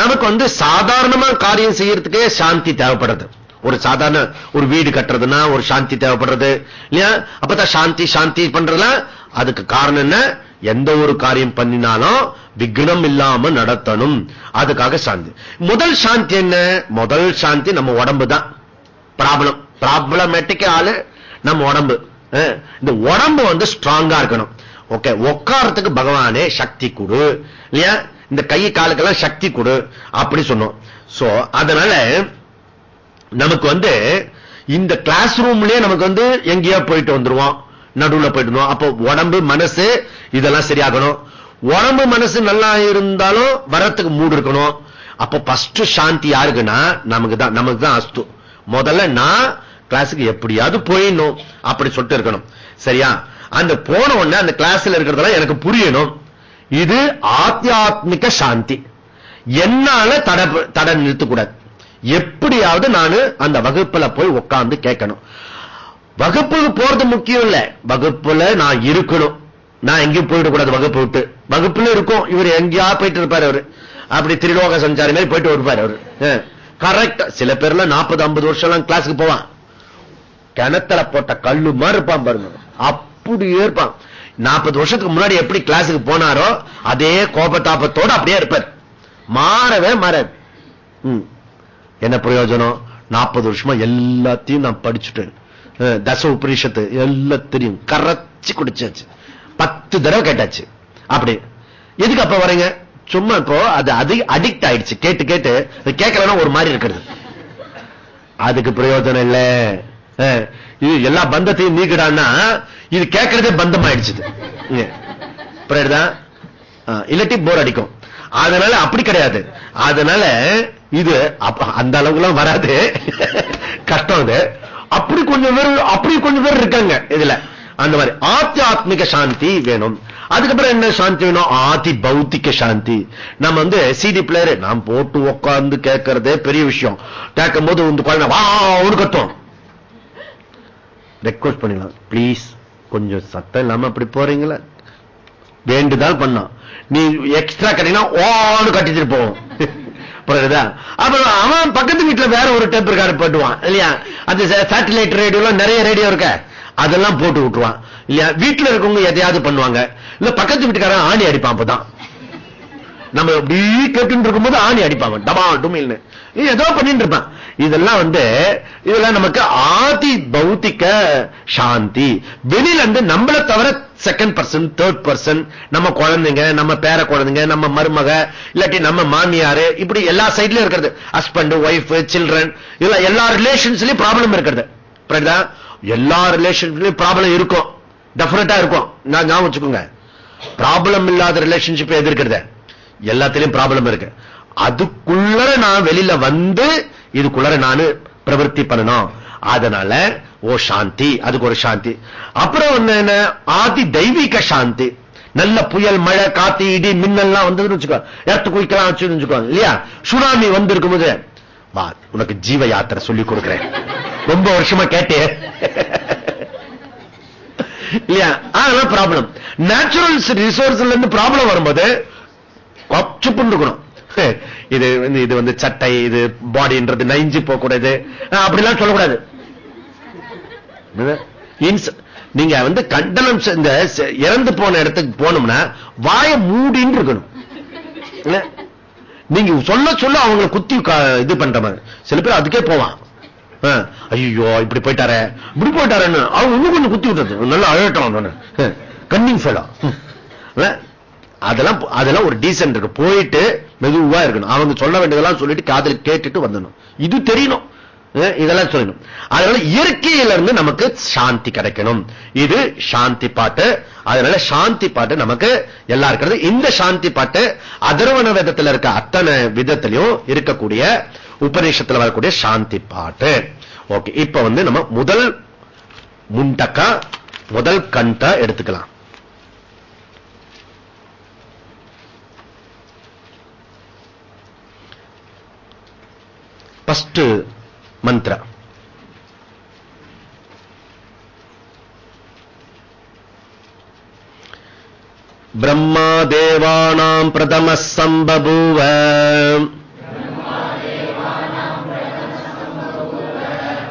நமக்கு வந்து சாதாரணமா காரியம் செய்யறதுக்கே சாந்தி தேவைப்படுறது ஒரு சாதாரண ஒரு வீடு கட்டுறதுன்னா ஒரு சாந்தி தேவைப்படுறது இல்லையா? அப்பதான் சாந்தி சாந்தி பண்றதுலாம் அதுக்கு காரணம் என்ன? எந்த ஒரு காரியம் பண்ணினாலும் விக்னம் இல்லாம நடத்தணும். அதுக்காக சாந்தி. முதல் சாந்தி என்ன? முதல் சாந்தி நம்ம உடம்பு தான். ப்ராப்ளம். ப்ராப்ளமேட்டிக் ஆளு நம்ம உடம்பு. இந்த உடம்பு வந்து ஸ்ட்ராங்கா இருக்கணும். ஓகே உட்காரத்துக்கு பகவானே சக்தி கொடு இல்லையா? இந்த கை காலுக்கெல்லாம் சக்தி கொடு அப்படி சொன்னோம். சோ அதனால நமக்கு வந்து இந்த கிளாஸ் ரூம்லயே நமக்கு வந்து எங்கேயோ போயிட்டு வந்துருவோம். நடுவுல போயிட்டு அப்போ உடம்பு மனசு இதெல்லாம் சரியாகணும். உடம்பு மனசு நல்லா இருந்தாலும் வரத்துக்கு மூடு இருக்கணும். அப்ப ஃபர்ஸ்ட் சாந்தி யாருக்குன்னா? நமக்கு தான் நமக்கு தான் அஸ்து. முதல்ல நான் கிளாஸுக்கு எப்படியாவது போயிடணும். அப்படி சொல்லிட்டு இருக்கணும். சரியா? அந்த போன உடனே அந்த கிளாஸ்ல இருக்கிறதெல்லாம் எனக்கு புரியணும். இது ஆத்தியாத்மிக சாந்தி. என்னால தட தடை நிறுத்தக்கூடாது. எப்படியாவது நான் அந்த வகுப்புல போய் உட்கார்ந்து கேட்கணும் வகுப்புக்கு போறது முக்கியம் இல்ல. வகுப்புல நான் இருக்கணும். நான் எங்கேயும் போயிடக்கூடாது வகுப்பு விட்டு. வகுப்புல இருக்கும். இவர் எங்கேயா போயிட்டு இருப்பாரு அவரு. அப்படி திருலோக சஞ்சாரி மாதிரி போயிட்டு வருப்பாரு அவரு. கரெக்ட் சில பேர்ல நாற்பது ஐம்பது வருஷம் எல்லாம் கிளாஸுக்கு போவான். கிணத்துல போட்ட கல்லு மாதிரி இருப்பான் பாருங்க. அப்படியே இருப்பான். நாற்பது வருஷத்துக்கு முன்னாடி எப்படி கிளாஸுக்கு போனாரோ அதே கோபத்தாபத்தோடு அப்படியே இருப்பார். மாறவே மாறாது ம். என்ன பிரயோஜனம்? நாற்பது வருஷமா எல்லாத்தையும் நான் படிச்சுட்டேன். தச உபனிஷத்து எல்லாம் தெரியும். கரைச்சு குடிச்சாச்சு. பத்து தடவை கேட்டாச்சு. அப்படி. எதுக்கு அப்ப வரீங்க? சும்மா இப்போ அது அது அடிக்ட் ஆயிடுச்சு. கேட்டு கேட்டு. கேட்கலன்னா ஒரு மாதிரி இருக்கிறது. அதுக்கு பிரயோஜனம் இல்ல. அஹ், இது எல்லா பந்தத்தையும் நீக்கிடான்னா இது கேட்கறதே பந்தம் ஆயிடுச்சு புரியுதா? இல்லாட்டி போர் அடிக்கும். அதனால அப்படி கிடையாது. அதனால இது அந்த அந்த அளவுக்குலாம் வராது. கஷ்டம் இது அப்படி கொஞ்சம் பேர் அப்படி கொஞ்சம் பேர் இருக்காங்க இதுல. அந்த மாதிரி. ஆத்தியாத்மிக சாந்தி வேணும். அதுக்கப்புறம் என்ன சாந்தி வேணும்? ஆதி பௌத்திக சாந்தி. நம்ம வந்து சிடி பிளேயர் நாம் போட்டு உட்கார்ந்து கேட்கறதே பெரிய விஷயம். கேட்கும் போது வந்து குழந்தை வா அவனு கத்தும் ரெக்வஸ்ட் பண்ணிடலாம். ப்ளீஸ் கொஞ்சம் சத்தம் இல்லாம அப்படி போறீங்களா. வேண்டுதால் பண்ணோம் நீ எக்ஸ்ட்ரா கட்டினா ஓன்னு கட்டிட்டு போவோம் புரியுதா அப்புறம் அவன் பக்கத்து வீட்டுல வேற ஒரு டேப் ரெக்கார்டு போட்டுவான் இல்லையா? அந்த சேட்டலைட் ரேடியோல நிறைய ரேடியோ இருக்க. அதெல்லாம் போட்டு விட்டுருவான் இல்லையா? வீட்டுல இருக்கவங்க எதையாவது பண்ணுவாங்க. இல்ல பக்கத்து வீட்டுக்காரன் ஆணி அடிப்பான் அப்பதான். நம்ம அப்படி கேட்டு இருக்கும்போது ஆணி அடிப்பாங்க. டபா டுமில்னு. ஏதோ பண்ணிட்டு இருப்பான். இதெல்லாம் வந்து இதெல்லாம் நமக்கு ஆதி பௌத்திக சாந்தி. வெளியில இருந்து நம்மளை தவிர செகண்ட் பர்சன் தேர்ட் பர்சன் நம்ம குழந்தைங்க நம்ம பேர குழந்தைங்க நம்ம மருமக இல்லாட்டி நம்ம மாமியாரு இப்படி எல்லா சைட்லயும் இருக்கிறது. ஹஸ்பண்ட் ஒய்ஃப் சில்ட்ரன் இல்ல எல்லா ரிலேஷன்ஸ்லயும் ப்ராப்ளம் இருக்கிறது. எல்லா ரிலேஷன்ஸ்லயும் ப்ராப்ளம் இருக்கும். டெஃபினட்டா இருக்கும். நான் ஞாபகம் வச்சுக்கோங்க. ப்ராப்ளம் இல்லாத ரிலேஷன்ஷிப் எது இருக்கிறது? எல்லாத்திலையும் ப்ராப்ளம் இருக்கு. அதுக்குள்ளர நான் வெளியில வந்து இதுக்குள்ளர நான் பிரவர்த்தி பண்ணணும். அதனால ஓ சாந்தி. அதுக்கு ஒரு சாந்தி. அப்புறம் ஒண்ணு என்ன? ஆதி தெய்வீக சாந்தி. நல்ல புயல் மழை காத்து இடி மின்னல்லாம் வந்ததுன்னு வச்சுக்கோ. எர்த்து குயிக்கலாம் வச்சுக்கோங்க வச்சுக்கோ. இல்லையா? சுனாமி வந்திருக்கும் போது வா உனக்கு ஜீவ யாத்திரை சொல்லி கொடுக்கிறேன். ரொம்ப வருஷமா கேட்டே. இல்லையா? அதெல்லாம் ப்ராப்ளம் நேச்சுரல் ரிசோர்ஸ்ல இருந்து ப்ராப்ளம் வரும்போது கொச்சுப்புன்னு இருக்கணும் இது வந்து இது வந்து சட்டை இது பாடின்றது நைஞ்சு போகக்கூடாது. அப்படிலாம் சொல்லக்கூடாது. நீங்க வந்து கண்டனம் இந்த இறந்து போன இடத்துக்கு போனோம்னா வாய மூடின்னு இருக்கணும் நீங்க சொல்ல சொல்ல அவங்களை குத்தி இது பண்ற மாதிரி. சில பேர் அதுக்கே போவான். ஐயோ இப்படி போயிட்டாரே. இப்படி போயிட்டாருன்னு அவங்க இன்னும் கொஞ்சம் குத்தி விட்டது நல்லா அழகட்டும் கன்னிங் ஃபெலோ. அதெல்லாம் அதெல்லாம் ஒரு டீசென்ட் இருக்கு. போயிட்டு மெதுவா இருக்கணும். அவங்க சொல்ல வேண்டியதெல்லாம் சொல்லிட்டு காதல் கேட்டுட்டு வந்துடணும். இது தெரியணும். இதெல்லாம் சொல்லணும். அதனால இயற்கையில இருந்து நமக்கு சாந்தி கிடைக்கணும். இது சாந்தி பாட்டு. அதனால சாந்தி பாட்டு நமக்கு எல்லாம் இருக்கிறது. இந்த சாந்தி பாட்டு அதர்வன விதத்தில் இருக்க அத்தனை விதத்திலையும் இருக்கக்கூடிய உபநிஷத்துல வரக்கூடிய சாந்தி பாட்டு. ஓகே இப்ப வந்து நம்ம முதல் முண்டக்கா முதல் கண்டா எடுத்துக்கலாம். பஸ்ட் மந்த்ரா பிரம்மா தேவானாம் பிரதம சம்பபூவ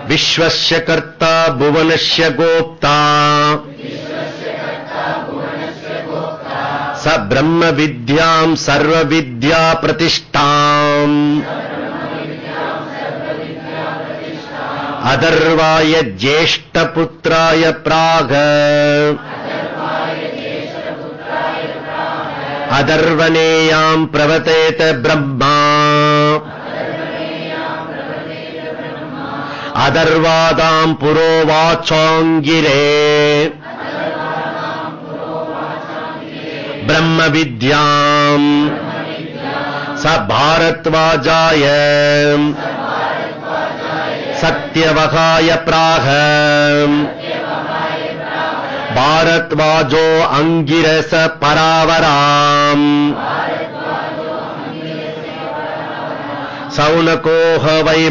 விஸ்வஸ்ய கர்த்தா புவனஸ்ய கோப்தா ச பிரம்ம வித்யாம் சர்வ வித்யா பிரதிஷ்டாம் அதர்வாய ஜேஷ்டபுத்திராய பிராக. அதர்வனேயாம் பிரவதேத பிரம்மா. அதர்வாதாம் புரோவாச்சாங்கிரே. பிரம்ம வித்யாம் ச பாரத்வாஜாய சத்யவகாய பிராக பாரத்வாஜோ அங்கிரச பராவராம் சௌனகோஹ வை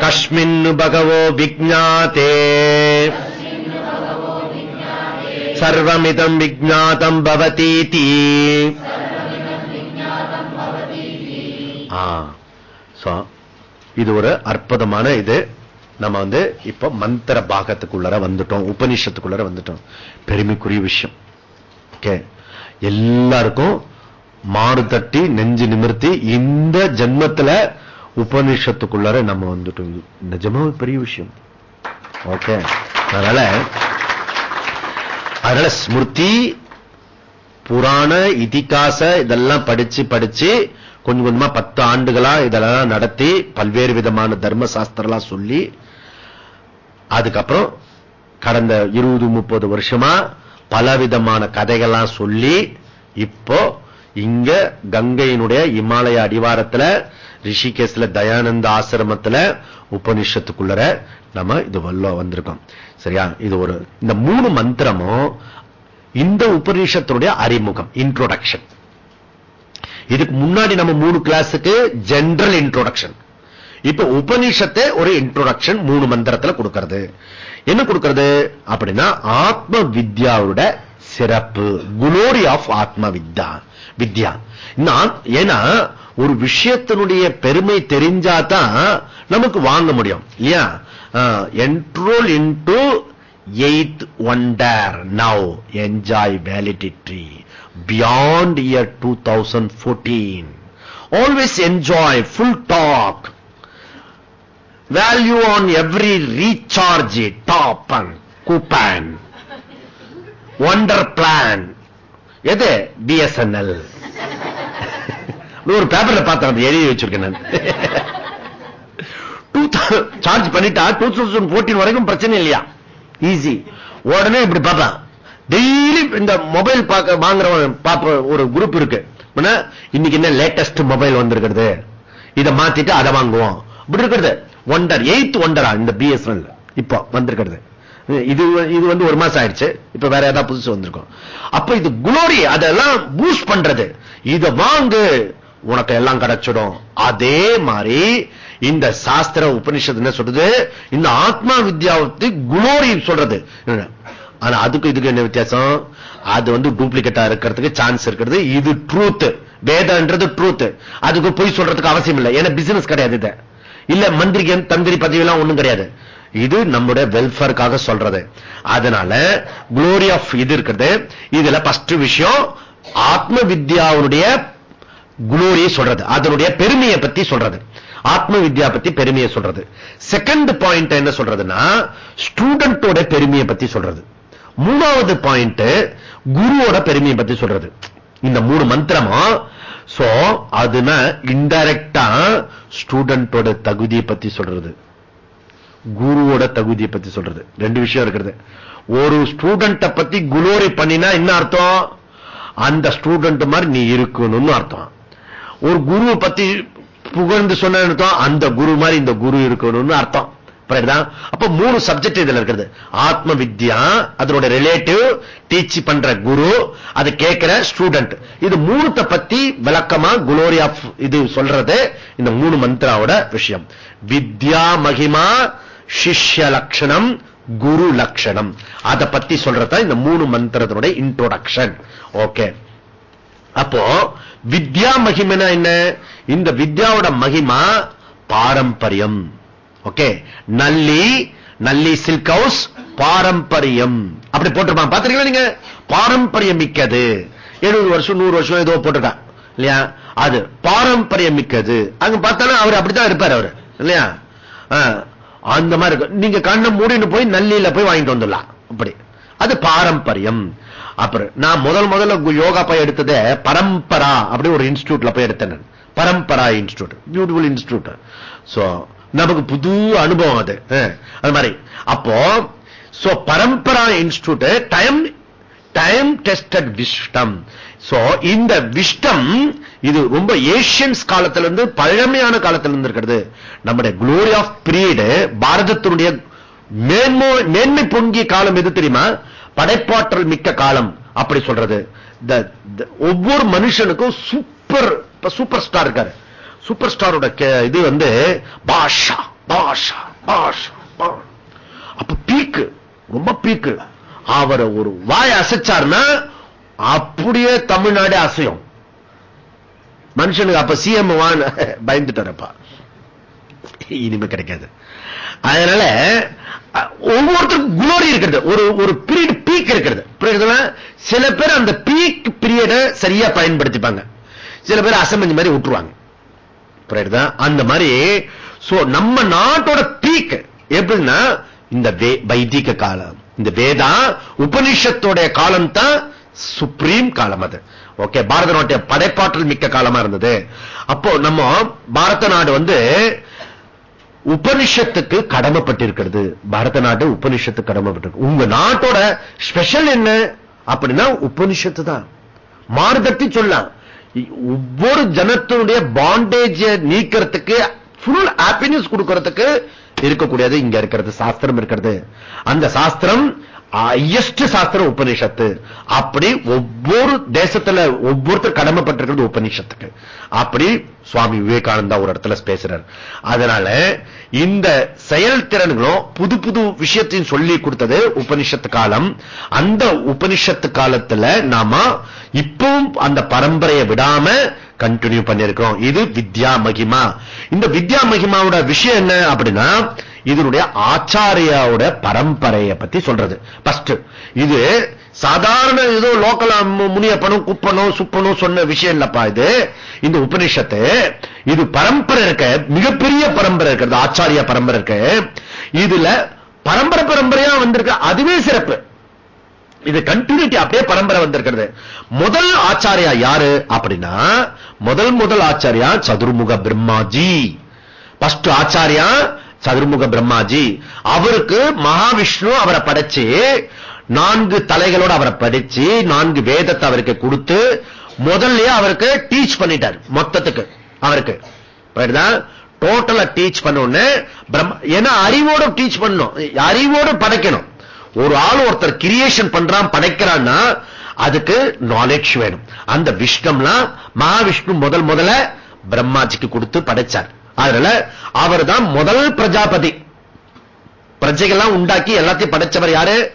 மகாச்சாலக அங்கிரசம் பகவோ விஜாத்தே சர்வமிதம் விஜாத்தம் பவதீதி. இது ஒரு அற்புதமான இது. நம்ம வந்து இப்ப மந்திர பாகத்துக்குள்ளர வந்துட்டோம் உபனிஷத்துக்குள்ளர வந்துட்டோம். பெருமைக்குரிய விஷயம். ஓகே? எல்லாருக்கும் மாறு தட்டி நெஞ்சு நிமிர்த்தி இந்த ஜென்மத்துல உபநிஷத்துக்குள்ளார நம்ம வந்துட்டோம். இது நிஜமா ஒரு பெரிய விஷயம். ஓகே. அதனால அதனால ஸ்மிருதி புராண இதிகாச இதெல்லாம் படிச்சு படிச்சு கொஞ்சம் கொஞ்சமா பத்து ஆண்டுகளா இதெல்லாம் நடத்தி பல்வேறு விதமான தர்ம சாஸ்திரம்லாம் சொல்லி அதுக்கப்புறம் கடந்த இருபது முப்பது வருஷமா பலவிதமான கதைகள்லாம் சொல்லி இப்போ இங்க கங்கையினுடைய இமாலய அடிவாரத்துல ரிஷிகேஸ்ல தயானந்த ஆசிரமத்துல உபனிஷத்துக்குள்ளர நம்ம இது வல்ல வந்திருக்கோம். சரியா? இது ஒரு இந்த மூணு மந்திரமும் இந்த உபனிஷத்துடைய அறிமுகம் இன்ட்ரோடக்ஷன் இதுக்கு முன்னாடி நம்ம மூணு கிளாஸுக்கு ஜென்ரல் இன்ட்ரோடக்ஷன் இப்ப உபனிஷத்தை ஒரு இன்ட்ரோடக்ஷன் மூணு மந்திரத்துல கொடுக்கிறது. என்ன கொடுக்கிறது? அப்படின்னா ஆத்ம வித்யாவோட சிறப்பு குளோரி ஆஃப் ஆத்ம வித்யா. வித்யா ஏன்னா ஒரு விஷயத்தினுடைய பெருமை தெரிஞ்சாதான் நமக்கு வாங்க முடியும். இல்லையா? Enrol into eighth wonder now enjoy validity beyond year two thousand fourteen always enjoy full talk value on every recharge top and coupon wonder plan எது? பிஎஸ்என்எல் ஒரு பேப்பர்ல பார்த்தேன் எழுதி வச்சிருக்கேன் சார்ஜ் பண்ணிட்டா டூ தௌசண்ட் போர்டீன் வரைக்கும் பிரச்சனை இல்லையா? ஈஸி உடனே இப்படி பார்ப்பேன். டெய்லி இந்த மொபைல் பார்க்க வாங்குறவன் பார்ப்ப ஒரு குரூப் இருக்கு. இன்னைக்கு என்ன லேட்டஸ்ட் மொபைல் வந்திருக்கிறது? இதை மாத்திட்டு அதை வாங்குவோம். இப்படி இருக்கிறது. ஒண்டர் எயித் ஒண்டரா இந்த பிஎஸ்என்எல் இப்போ வந்திருக்கிறது. இது இது வந்து ஒரு மாசம் ஆயிடுச்சு. இப்ப வேற ஏதாவது புதுசு வந்திருக்கும். அப்ப இது குளோரி அதெல்லாம் பூஸ்ட் பண்றது. இதை வாங்கு. உனக்கு எல்லாம் கிடைச்சிடும். அதே மாதிரி இந்த சாஸ்திர உபனிஷத்து என்ன சொல்றது? இந்த ஆத்மா வித்யாவுக்கு குளோரி சொல்றது. ஆனா அதுக்கு இதுக்கு என்ன வித்தியாசம்? அது வந்து டூப்ளிகேட்டா இருக்கிறதுக்கு சான்ஸ் இருக்கிறது. இது ட்ரூத் வேதன்றது ட்ரூத் அதுக்கு போய் சொல்றதுக்கு அவசியம் இல்லை. ஏன்னா பிசினஸ் கிடையாது இது. இல்ல மந்திரிகன் தந்திரி பதவி எல்லாம் ஒண்ணும் கிடையாது. இது நம்முடைய வெல்ஃபேருக்காக சொல்றது. அதனால குளோரி ஆஃப் இது இருக்கிறது இதுல பஸ்ட் விஷயம் ஆத்ம வித்யாவுடைய குளோரியை சொல்றது. அதனுடைய பெருமையை பத்தி சொல்றது. ஆத்ம வித்யா பத்தி பெருமையை சொல்றது. செகண்ட் பாயிண்ட் என்ன சொல்றதுன்னா ஸ்டூடெண்டோட பெருமையை பத்தி சொல்றது. மூணாவது பாயிண்ட் குருவோட பெருமையை பத்தி சொல்றது. இந்த மூணு மந்திரமா? சோ அதுனா இன்டைரக்டா ஸ்டூடெண்டோட தகுதியை பத்தி சொல்றது. குருவோட தகுதியை பத்தி சொல்றது. ரெண்டு விஷயம் இருக்கிறது ஒரு ஸ்டூடெண்ட பத்தி குளோரி பண்ணினா என்ன அர்த்தம்? அந்த ஸ்டூடெண்ட் மாதிரி நீ இருக்கணும்னு அர்த்தம். ஒரு குருவை பத்தி புகழ்ந்து சொன்ன அந்த குரு மாதிரி இந்த குரு இருக்கணும்னு அர்த்தம். அப்ப மூணு சப்ஜெக்ட் இதுல இருக்கிறது ஆத்ம வித்யா அதனோட ரிலேட்டிவ் டீச் பண்ற குரு அது கேட்கிற ஸ்டூடெண்ட் இது மூணுத்த பத்தி விளக்கமா குளோரி ஆஃப் இது சொல்றது இந்த மூணு மந்திராவோட விஷயம். வித்யா மகிமா சிஷ்ய லட்சணம் குரு லட்சணம் அதை பத்தி சொல்றதா இந்த மூணு மந்திரத்தினுடைய இன்ட்ரோடக்ஷன் ஓகே அப்போ வித்யா மகிமைனா என்ன? இந்த வித்யாவோட மகிமா பாரம்பரியம். Okay? Nalli Nalli silk house பாரம்பரியம். அப்படி போட்டிருப்பான். பாத்திருக்கீங்களா நீங்க? பாரம்பரியம் மிக்கது எழுபது வருஷம் நூறு வருஷம் ஏதோ போட்டிருக்கான். இல்லையா? அது பாரம்பரியம் மிக்கது அங்க பார்த்தாலும் அவர் அப்படித்தான் இருப்பார் அவர். இல்லையா? அந்த மாதிரி இருக்கும் நீங்க கண்ணை மூடின்னு போய் நல்லியில போய் வாங்கிட்டு வந்துடலாம். அப்படி. அது பாரம்பரியம். அப்புறம் நான் முதல் முதல்ல யோகா போய் எடுத்ததே பரம்பரா அப்படி ஒரு இன்ஸ்டியூட்ல போய் எடுத்தேன் Parampara institute beautiful institute. So நமக்கு புது அனுபவம் அது. அது மாதிரி. அப்போ சோ பரம்பரா institute time time tested wisdom so இந்த விஷ்டம் இது ரொம்ப ஏஷியன்ஸ் காலத்திலிருந்து பழமையான காலத்திலிருந்து இருக்கிறது. நம்முடைய குளோரி ஆஃப் பீரியடு பாரதத்தினுடைய மேன்மோ மேன்மை பொங்கிய காலம் எது தெரியுமா? படைப்பாற்றல் மிக்க காலம் அப்படி சொல்றது. ஒவ்வொரு மனுஷனுக்கும் சூப்பர் சூப்பர் ஸ்டார் இருக்காரு. சூப்பர் ஸ்டாரோட இது வந்து பாஷா பாஷா பாஷா பா- அப்ப பீக்கு ரொம்ப பீக்கு. அவரை ஒரு வாய் அசைச்சார்னா அப்படியே தமிழ்நாடு அசையும். மனுஷனுக்கு அப்ப சிஎம் வான் பயந்துட்டாரப்பா இனிமே கிடைக்காது. அதனால ஒவ்வொருத்தருக்கும் குளோரி இருக்கிறது. ஒரு ஒரு பீரியட் பீக் இருக்கிறது. புரியுதுங்களா? சில பேர் அந்த பீக் பீரியட சரியா பயன்படுத்திப்பாங்க. சில பேர் அசம்பஞ்சி மாதிரி விட்டுருவாங்க. புரியுதா அந்த மாதிரி சோ நம்ம நாட்டோட பீக் எப்படின்னா இந்த வே- வைதிக காலம். இந்த வேதா உபனிஷத்தோட காலம் தான் சுப்ரீம் காலம் அது. ஓகே பாரத நாட்டிய படைப்பாற்றல் மிக்க காலமா இருந்தது. அப்போ நம்ம பாரத நாடு வந்து உபனிஷத்துக்கு கடமைப்பட்டிருக்கிறது. பாரத நாடு உபனிஷத்துக்கு கடமைப்பட்டிருக்கு. உங்க நாட்டோட ஸ்பெஷல் என்ன? அப்படின்னா உபனிஷத்து தான். மார்க்கத்தை சொல்லலாம் ஒவ்வொரு ஜனத்தினுடைய பாண்டேஜ நீக்கிறதுக்கு ஃபுல் ஹாப்பினஸ் கொடுக்கறதுக்கு இருக்கக்கூடியது இங்க இருக்கிறது சாஸ்திரம் இருக்கிறது. அந்த சாஸ்திரம் ஹையஸ்ட் சாஸ்திர உபனிஷத்து அப்படி ஒவ்வொரு தேசத்துல ஒவ்வொருத்தர் கடமைப்பட்டிருக்கிறது உபநிஷத்துக்கு. அப்படி சுவாமி விவேகானந்தா ஒரு இடத்துல பேசுறார். அதனால இந்த செயல்திறன்களும் புது புது விஷயத்தையும் சொல்லி கொடுத்தது உபனிஷத்து காலம். அந்த உபனிஷத்து காலத்துல நாம இப்பவும் அந்த பரம்பரையை விடாம கண்டினியூ பண்ணிருக்கிறோம் இது வித்யா மகிமா. இந்த வித்யா மகிமாவோட விஷயம் என்ன அப்படின்னா இதனுடைய ஆச்சாரியாவோட பரம்பரையை பத்தி சொல்றது. ஃபர்ஸ்ட் இது சாதாரண ஏதோ லோக்கல் முனியப்பனும் குப்பனும் சுப்பனும் சொன்ன விஷயம் இல்லப்பா இது. இந்த உபனிஷத்து இது பரம்பரை இருக்க மிகப்பெரிய பரம்பரை இருக்கிறது ஆச்சாரிய பரம்பரை இருக்கு. இதுல பரம்பரை பரம்பரையா வந்திருக்க. அதுவே சிறப்பு. இது கண்டினியூட்டி அப்படியே பரம்பரை வந்திருக்கிறது. முதல் ஆச்சாரியா யாரு அப்படின்னா முதல் முதல் ஆச்சாரியா சதுர்முக பிரம்மாஜி. பஸ்ட் ஆச்சாரியா சதுர்முக பிரம்மாஜி. அவருக்கு மகாவிஷ்ணு அவரை படைச்சு நான்கு தலைகளோட அவரை படிச்சு நான்கு வேதத்தை அவருக்கு கொடுத்து முதல்லயே அவருக்கு டீச் பண்ணிட்டார் மொத்தத்துக்கு அவருக்கு. டோட்டலா டீச் பண்ண உடனே பிரம்ம ஏன்னா அறிவோட டீச் பண்ணும் அறிவோட படைக்கணும். ஒரு ஆள் ஒருத்தர் கிரியேஷன் பண்றான் படைக்கிறான்னா அதுக்கு நாலேஜ் வேணும். அந்த விஷ்ணம்லாம் மகாவிஷ்ணு முதல் முதல்ல பிரம்மாஜிக்கு கொடுத்து படைச்சார். அதனால அவர் தான் முதல் பிரஜாபதி. பிரஜைகள்லாம் உண்டாக்கி எல்லாத்தையும் படைச்சவர் யாரு?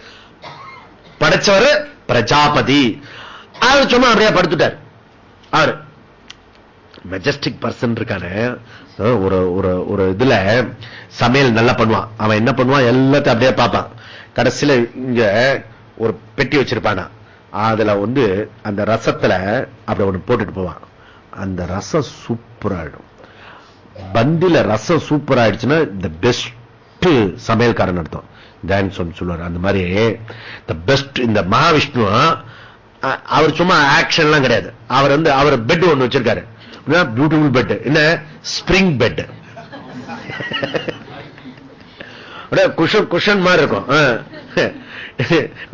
படைச்சவர் பிரஜாபதி. அவர் சும்மா அப்படியே படுத்துட்டார். அவரு மெஜஸ்டிக் பர்சன் இருக்காரு. ஒரு ஒரு ஒரு இதுல சமையல் நல்லா பண்ணுவான். அவன் என்ன பண்ணுவான்? எல்லாத்தையும் அப்படியே பார்ப்பான். கடைசியில இங்க ஒரு பெட்டி வச்சிருப்பானா? அதுல வந்து அந்த ரசத்துல அப்படி ஒண்ணு போட்டுட்டு போவான். அந்த ரசம் சூப்பர் ஆயிடும் பந்தில ரசம் சூப்பர் ஆயிடுச்சுன்னா இந்த பெஸ்ட் சமையல்காரன் அர்த்தம். ஜான்சன் சொல்லுவார் அந்த மாதிரி த பெஸ்ட் இந்த மகாவிஷ்ணு அவர் சும்மா ஆக்ஷன் எல்லாம் கிடையாது. அவர் வந்து அவர் பெட் ஒண்ணு வச்சிருக்காரு. பியூட்டிஃபுல் பெட் என்ன? ஸ்பிரிங் பெட் குஷன் குஷன் மாதிரி இருக்கும்.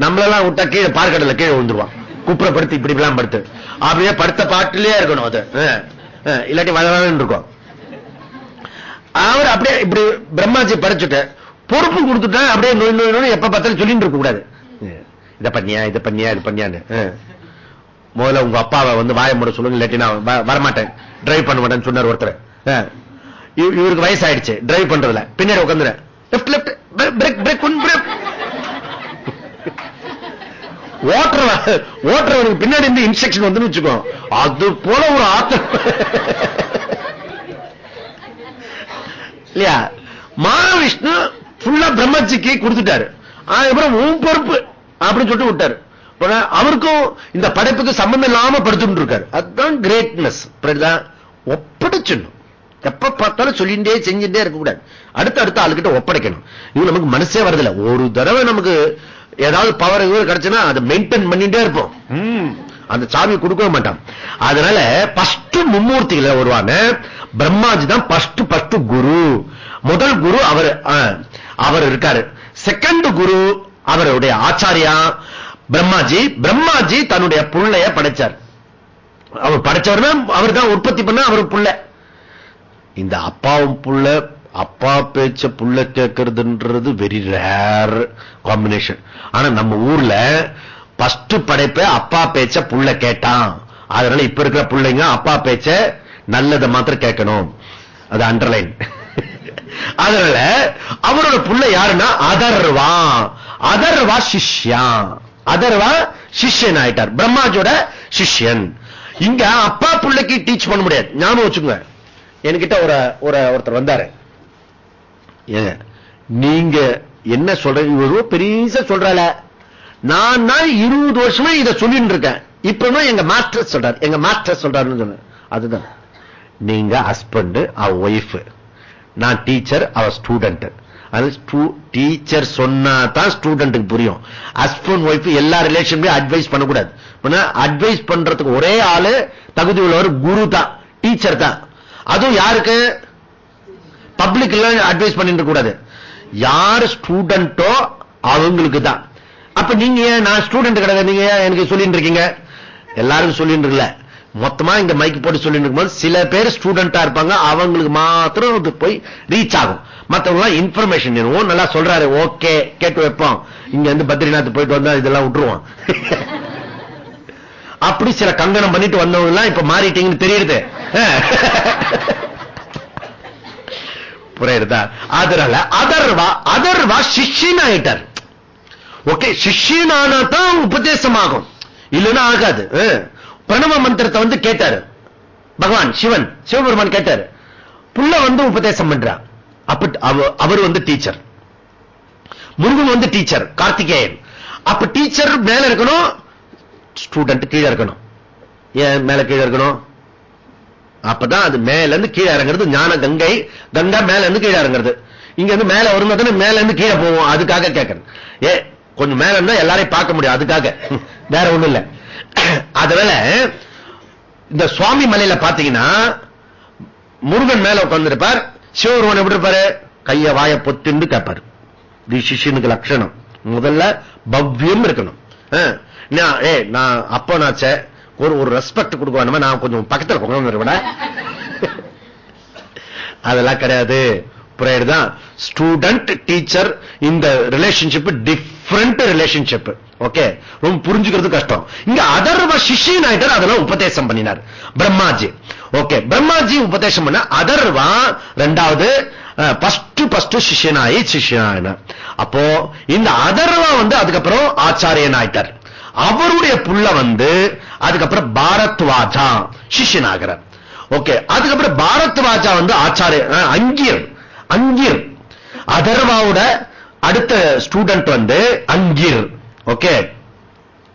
நம்மளெல்லாம் விட்டா கீழே பார்க்கடல கீழே விழுந்துருவான். குப்புற படுத்து இப்படி எல்லாம் படுத்து. அப்படியே படுத்த பாட்டிலேயே இருக்கணும் அது. இல்லாட்டி வளவளன்னு இருக்கும். அவர் அப்படியே இப்படி பிரம்மாஜி படைச்சுட்டு பொறுப்பு கொடுத்துட்டா அப்படியே நோய் நோய் நோய் எப்ப பார்த்தாலும் சொல்லிட்டு இருக்க கூடாது. இத பண்ணியா இதை பண்ணியா இது பண்ணியான்னு. முதல்ல உங்க அப்பாவை வந்து வாய மூட சொல்லுங்க இல்லாட்டி நான் வரமாட்டேன். டிரைவ் பண்ண மாட்டேன்னு சொன்னார் ஒருத்தர். இவருக்கு வயசாயிடுச்சு. டிரைவ் பண்றதுல பின்னாடி உட்காந்துரு. Left left brake brake one brake ஓட்டுற ஓட்டுறவனுக்கு பின்னாடி இருந்து இன்ஸ்ட்ரக்ஷன் வந்து வச்சுக்கோ. அது போல ஒரு ஆத்திரம் இல்லையா? மகாவிஷ்ணு ஃபுல்லா பிரம்மஜிக்கு கொடுத்துட்டாரு. அதுக்கப்புறம் உன் பொறுப்பு அப்படின்னு சொல்லிட்டு விட்டாரு. அவருக்கும் இந்த படைப்புக்கு சம்பந்தம் இல்லாம படுத்துட்டு இருக்காரு. அதுதான் கிரேட்னஸ் ஒப்படைச்சிடணும். எப்ப பார்த்தாலும் சொல்லிட்டே செஞ்சுட்டே இருக்கக்கூடாது. அடுத்து அடுத்த ஆளுகிட்ட ஒப்படைக்கணும். இது நமக்கு மனசே வரதில்ல. ஒரு தடவை நமக்கு ஏதாவது பவர் கிடைச்சுன்னா அதை மெயின்டைன் பண்ணிட்டே இருப்போம். அந்த சாவி கொடுக்கவே மாட்டான். அதனால பஸ்ட் மும்மூர்த்திகளை வருவாங்க பிரம்மாஜி தான் பஸ்ட் பஸ்ட் குரு. முதல் குரு அவர் அவர் இருக்காரு. செகண்ட் குரு அவருடைய ஆச்சாரியா பிரம்மாஜி. பிரம்மாஜி தன்னுடைய புள்ளைய படைச்சார். அவர் படைச்சவர்னா அவர் தான் உற்பத்தி பண்ண அவர் புள்ள. இந்த அப்பாவும் புள்ள அப்பா பேச்ச புள்ள கேட்கறதுன்றது வெரி ரேர் காம்பினேஷன் ஆனா நம்ம ஊர்ல பஸ்ட் படைப்ப அப்பா பேச்ச புள்ள கேட்டான். அதனால இப்ப இருக்கிற பிள்ளைங்க அப்பா பேச்ச நல்லதை மாத்திரம் கேட்கணும். அது அண்டர்லைன் (laughs) அதனால அவரோட புள்ள யாருன்னா அதர்வா. அதர்வா சிஷ்யா. அதர்வா சிஷ்யன் ஆயிட்டார். பிரம்மாஜோட சிஷ்யன். இங்க அப்பா பிள்ளைக்கு டீச் பண்ண முடியாது. ஞாபகம் வச்சுங்க என்கிட்ட ஒரு ஒரு ஒருத்தர் வந்தாரு. நீங்க என்ன சொல்றீங்க இவ்வளவு பெரிய சொல்றால. நான் இருபது வருஷமா இதை சொல்லிட்டு இருக்கேன். இப்ப எங்க மாஸ்டர் சொல்றாரு. எங்க மாஸ்டர் சொல்றாருன்னு சொன்னேன் அதுதான். நீங்க ஹஸ்பண்ட் அவ ஒய்ஃப் நான் டீச்சர் அவ ஸ்டூடெண்ட் அது டீச்சர் சொன்னா தான் ஸ்டூடெண்ட்டுக்கு புரியும். ஹஸ்பண்ட் ஒய்ஃப் எல்லா ரிலேஷன்லயும் அட்வைஸ் பண்ணக்கூடாது. அட்வைஸ் பண்றதுக்கு ஒரே ஆளு தகுதி உள்ளவர் குரு தான். டீச்சர் தான். அதுவும் யாருக்கு? பப்ளிக் எல்லாம் அட்வைஸ் பண்ணிட்டு கூடாது யார் ஸ்டூடெண்டோ அவங்களுக்கு தான். அப்ப நீங்க ஏன் நான் ஸ்டூடெண்ட் கிடையாது நீங்க எனக்கு சொல்லிட்டு இருக்கீங்க? எல்லாருக்கும் சொல்லிட்டு இருக்கல. மொத்தமா இந்த மைக் போட்டு சொல்லிட்டு இருக்கும்போது சில பேர் ஸ்டூடெண்டா இருப்பாங்க. அவங்களுக்கு மாத்திரம் அது போய் ரீச் ஆகும். மத்தவங்க இன்ஃபர்மேஷன் வேணும். நல்லா சொல்றாரு. ஓகே கேட்டு வைப்போம். இங்க இருந்து பத்ரிநாத் போயிட்டு வந்தா இதெல்லாம் விட்டுருவோம். (laughs) அப்படி சில கங்கணம் பண்ணிட்டு வந்தவங்க எல்லாம் இப்ப மாறிட்டீங்கன்னு தெரியுது. புரியுதா? அதனால அதர்வா அதர்வா சிஷ்யன் ஆயிட்டார். ஓகே சிஷ்யனானா தான் உபதேசமாகும். இல்லைன்னா ஆகாது. பிரணவ மந்திரத்தை வந்து கேட்டாரு. பகவான் சிவன் சிவபெருமான் கேட்டாரு. புள்ள வந்து உபதேசம் பண்றா. அப்ப அவர் வந்து டீச்சர். முருகன் வந்து டீச்சர் கார்த்திகேயன். அப்ப டீச்சர் மேல இருக்கணும் ஸ்டூடெண்ட் கீழே இருக்கணும். ஏன் மேல கீழே இருக்கணும்? அப்பதான் அது மேல இருந்து கீழே இறங்குறது ஞான கங்கை கங்கா மேல இருந்து கீழே இறங்குறது. இங்க இருந்து மேல வரும்போது மேல இருந்து கீழே போவோம். அதுக்காக கேட்கறேன். ஏ கொஞ்சம் மேல இருந்தா எல்லாரையும் பார்க்க முடியும். அதுக்காக. வேற ஒண்ணும் இல்ல. அதனால இந்த சுவாமி மலையில பாத்தீங்கன்னா முருகன் மேல உட்கார்ந்துருப்பார். சிவபெருமான் எப்படி இருப்பாரு? கைய வாய பொத்துன்னு கேட்பாரு. இது சிஷ்யனுக்கு லட்சணம். முதல்ல பவ்யம் இருக்கணும். ஆஹ் நான் ஏ நான் அப்ப நாச்சே ஒரு ஒரு ரெஸ்பெக்ட் கொடுக்கணும். நான் கொஞ்சம் பக்கத்துல உட்கார்ந்து அதெல்லாம் கிடையாது. புரியுதுதான் ஸ்டூடெண்ட் டீச்சர் இந்த ரிலேஷன்ஷிப் டிஃப்ரெண்ட் ரிலேஷன்ஷிப் ஓகே ரொம்ப புரிஞ்சுக்கிறது கஷ்டம். இங்க அதர்வ சிஷ்யன் ஆயிட்டார் அதெல்லாம் உபதேசம் பண்ணினார். பிரம்மாஜி. ஓகே பிரம்மாஜி உபதேசம் பண்ண அதர்வா ரெண்டாவது பஸ்ட் பஸ்ட் சிஷியனாயி சிஷ்யனாயினார் அப்போ இந்த அதர்வா வந்து அதுக்கப்புறம் ஆச்சாரியன் ஆயிட்டார் அவருடைய புள்ள வந்து அதுக்கப்புறம் பாரத் வாஜா ஆகிறார் ஓகே அதுக்கப்புறம் பாரத்வாஜா வந்து ஆச்சாரிய அங்கீர் அங்கீர். அதர்வாவோட அடுத்த ஸ்டூடெண்ட் வந்து அங்கீர். ஓகே